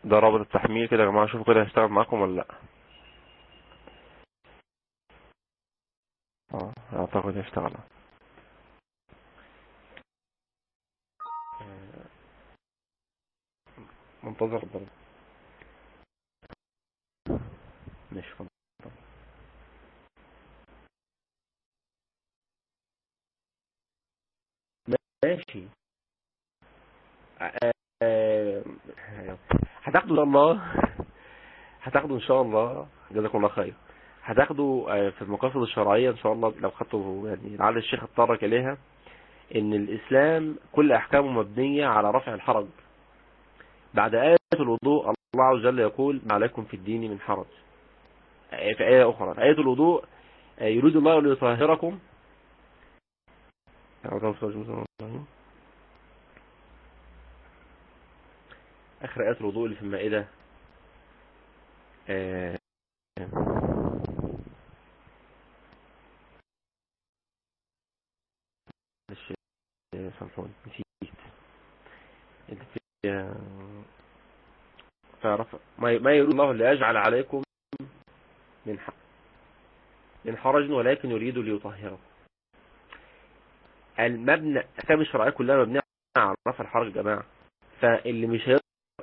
ده رابط التحميل كده يا جماعة شوفوا كده هيشتغل معاكم ولا لأ. آه أعتقد هيشتغل. آه، منتظر برضه. مش ماشي. هتاخدوا إن شاء الله. هتاخدوا إن شاء الله. جزاكم الله خير. هتاخدوا آه، في المقاصد الشرعية إن شاء الله لو خدتوا يعني لعل الشيخ اتطرق إليها إن الإسلام كل أحكامه مبنية على رفع الحرج. بعد آية الوضوء الله عز وجل يقول ما عليكم في الدين من حرج. آه، في آية أخرى. في آية الوضوء آه، يريد الله ليطهركم. آخر آية الوضوء اللي في المائدة. آه، معلش سامسون نسيت. اللي تعرف ما يريد الله ليجعل عليكم من حق من حرج ولكن يريد ليطهركم. المبنى الأحكام الشرعية كلها مبنية على رفع الحرج جماعة. فاللي مش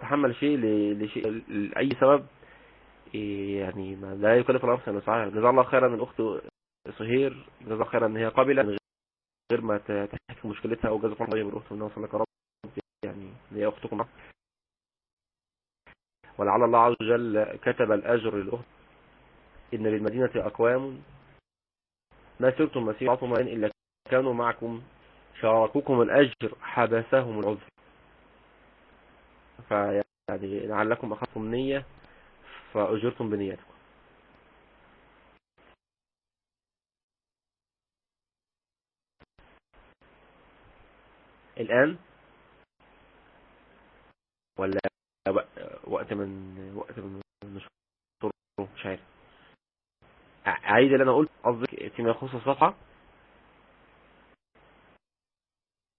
هيتحمل شيء لشيء لأي سبب إيه يعني لا يكلف الله نفسا وسعها جزا الله خيرا من أخت سهير جزا الله خيرا إن هي قابلة من غير ما تحكي مشكلتها أو جزا الله أخت من وصل لك رب. يعني هي أختكم. ولعل الله عز وجل كتب الأجر للأخت. إن بالمدينة أقوام. ما سرتم مسير عطما إلا كانوا معكم. شاركوكم الأجر حبسهم العذر. فيعني لعلكم أخذتم نية فأجرتم بنيتكم. الآن؟ ولا وقت من وقت من مش مش عارف. عايز اللي أنا قلت قصدك فيما يخص الصفحة.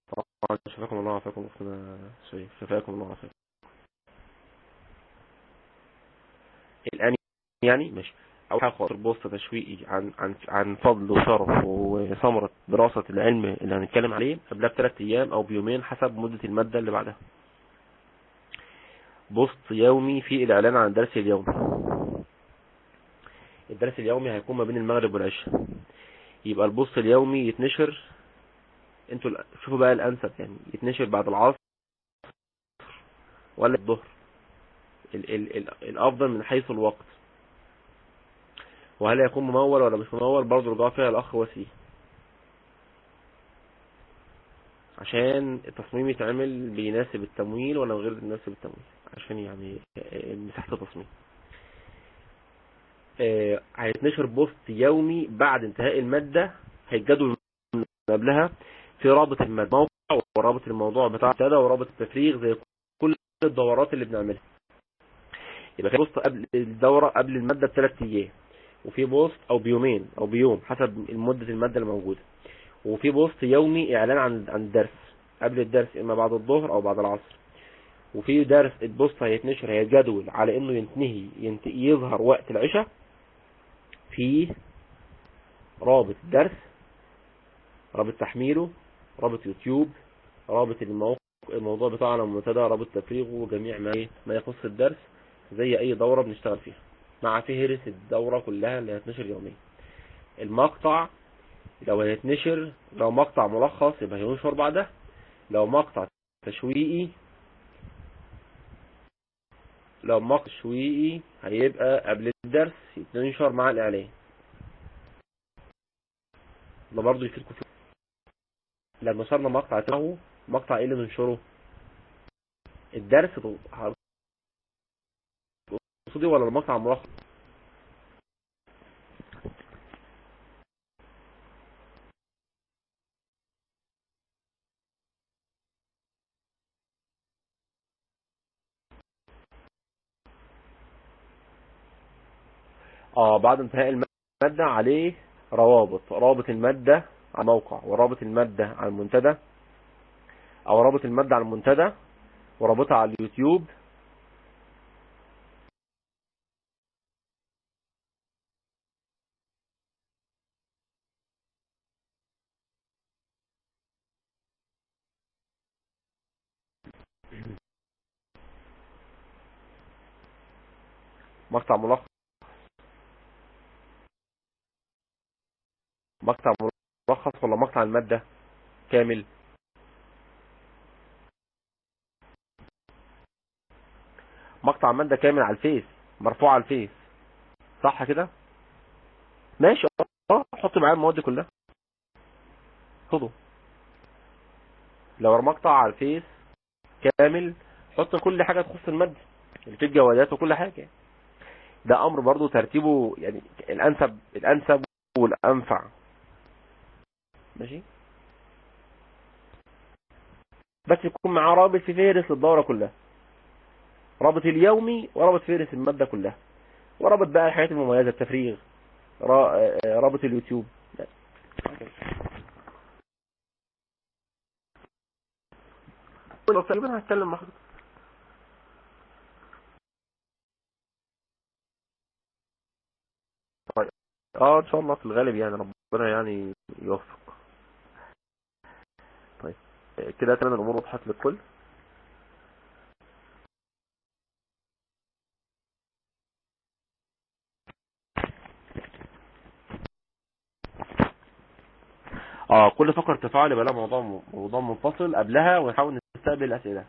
طبعا شفاكم الله وعافاكم أختنا شريف شفاكم الله وعافاكم. الآن يعني ماشي. حاجة خاطر بوست تشويقي عن عن عن فضل وشرف وثمرة دراسة العلم اللي هنتكلم عليه قبلها بثلاث أيام أو بيومين حسب مدة المادة اللي بعدها. post يومي في الإعلان عن الدرس اليومي. الدرس اليومي هيكون ما بين المغرب والعشاء. يبقى ال post اليومي يتنشر أنتوا شوفوا بقى الأنسب يعني يتنشر بعد العصر ولا الظهر. ال ال ال الأفضل من حيث الوقت. وهل يكون ممول ولا مش ممول؟ برضه رجع فيها الاخ وسيم عشان التصميم يتعمل بيناسب التمويل ولا غير يناسب التمويل؟ عشان يعني مساحة التصميم. آه، هيتنشر post يومي بعد انتهاء المادة. هيتجدول من قبلها في رابط المادة. موقع ورابط الموضوع بتاع المنتدى ورابط التفريغ زي كل الدورات اللي بنعملها. يبقى في post قبل الدورة قبل المادة بثلاث أيام وفي post أو بيومين أو بيوم حسب مدة المادة اللي موجودة وفي post يومي إعلان عن عن الدرس قبل الدرس إما بعد الظهر أو بعد العصر وفي درس ال post هيتنشر هيتجدول على إنه ينتهي ينت... يظهر وقت العشاء في رابط الدرس رابط تحميله رابط يوتيوب رابط الموقع الموضوع بتاعنا المنتدى رابط تفريغه وجميع ما إيه؟ ما يخص الدرس زي أي دورة بنشتغل فيها. مع فهرس الدورة كلها اللي هتنشر يوميا. المقطع لو هيتنشر لو مقطع ملخص يبقى هينشر بعدها. لو مقطع تشويقي لو مقطع تشويقي هيبقى قبل الدرس يتنشر مع الإعلان. ده برضه يفيدكم فيه لما نشرنا مقطع تاعه مقطع إيه اللي ننشره الدرس تقصدي ولا المقطع الملخص آه بعد انتهاء المادة عليه روابط رابط المادة على الموقع ورابط المادة على المنتدى أو رابط المادة على المنتدى ورابطها على اليوتيوب مقطع ملخص. مقطع ملخص ولا مقطع المادة؟ كامل. مقطع المادة كامل على ال Face مرفوع على ال Face. صح كده؟ ماشي. آه حط معاه المواد كلها. خده لو مقطع على ال Face كامل حط كل حاجة تخص المادة اللي فيه الجوادات وكل حاجة. ده أمر برضو ترتيبه يعني الأنسب الأنسب والأنفع. ماشي؟ بس يكون معاه رابط في فهرس الدورة كلها. رابط اليومي ورابط فهرس المادة كلها. ورابط بقى الحاجات المميزة التفريغ را- رابط اليوتيوب. تقريبا هتكلم مع حضرتك طيب آه إن شاء الله في الغالب يعني ربنا يعني يوفق. طيب كده تمام الأمور وضحت للكل؟ آه كل فقرة تفاعل يبقى لها موضوع موضوع منفصل قبلها ونحاول نستقبل الأسئلة.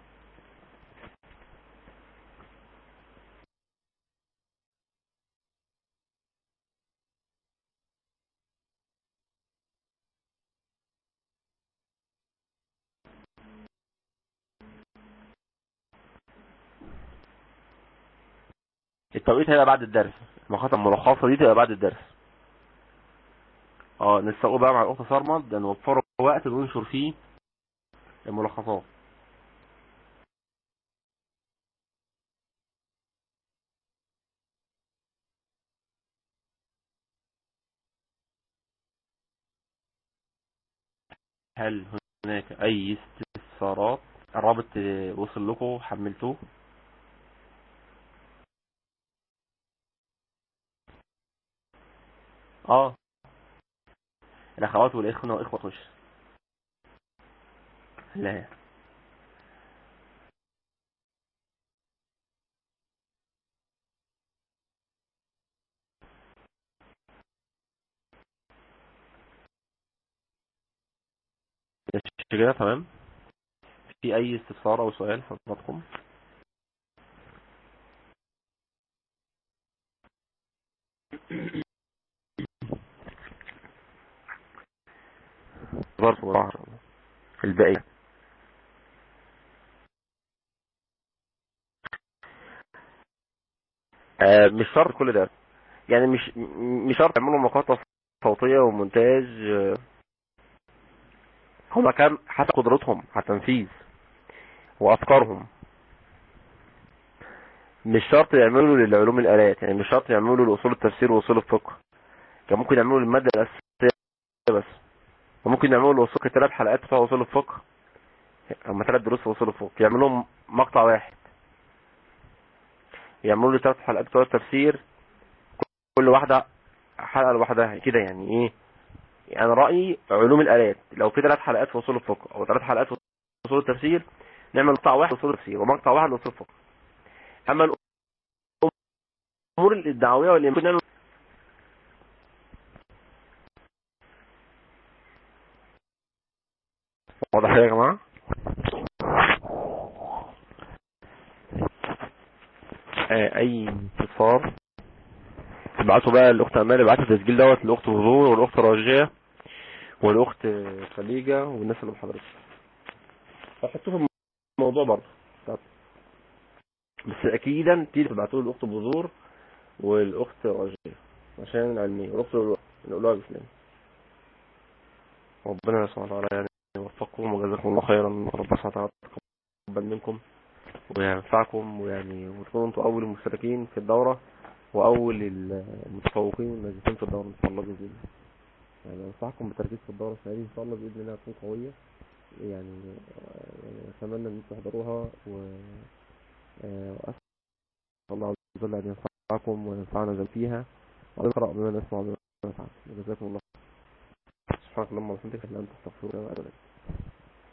التوقيت هيبقى بعد الدرس. المخاطر الملخصة دي تبقى بعد الدرس. آه نستقوا بقى مع الأخت صرمد نوفروا وقت ننشر فيه الملخصات. هل هناك أي استفسارات؟ الرابط وصل لكم حملتوه. آه. الأخوات والإخوة واخوة خش لا كده تمام. في أي استفسار أو سؤال حضراتكم؟ Thank you. ظرف وظهر الباقي آه مش شرط كل ده. يعني مش مش شرط يعملوا مقاطع صوتية ومونتاج آه هما كان حتى قدرتهم على التنفيذ وأفكارهم. مش شرط يعملوا للعلوم الآلات يعني مش شرط يعملوا لأصول التفسير وأصول الفقه. كان ممكن يعملوا المادة الأساسية بس. وممكن يعملوا لاصول ثلاث حلقات بتوع اصول الفقه. اما ثلاث دروس في اصول الفقه. يعملوا مقطع واحد. يعملوا لي ثلاث حلقات بتوع التفسير. كل واحدة حلقة لوحدها. كده يعني إيه؟ يعني رأيي علوم الآلات. لو في ثلاث حلقات في أصول الفقه أو ثلاث حلقات في أصول التفسير نعمل مقطع واحد لأصول التفسير ومقطع واحد لأصول الفقه. أما الأمور الدعوية واللي ممكن نعمل واضح يا جماعة؟ آه، أي استفسار ابعتوا بقى الأخت أمال ابعتوا التسجيل دوت للأخت هدور والأخت راجية والأخت خليجة والناس اللي بحضرتك فحطوه في الموضوع برضه. بس أكيدا تيجي تبعتوه للأخت بذور والأخت راجية عشان العلمية والأخت الأولى الإسلام ربنا سبحانه وتعالى يعني يوفقكم وجزاكم الله خيرا. ربنا سبحانه وتعالى يتقبل منكم وينفعكم ويعني وتكونوا أنتوا أول المشتركين في الدورة وأول المتفوقين والناجحين في الدورة إن شاء الله بإذن الله. يعني أنصحكم بالتركيز في الدورة السنة دي إن شاء الله بإذن الله تكون قوية. يعني يعني أتمنى إن أنتوا تحضروها و آه، وأسأل الله عز وجل أن ينفعكم وينفعنا ذا فيها ونقرأ بما نسمع بما نفعل. جزاكم الله سبحانك اللهم وبحمدك لا أنت أستغفرك وأتوب إليك.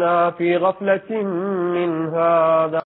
كنا في غفلة من هذا.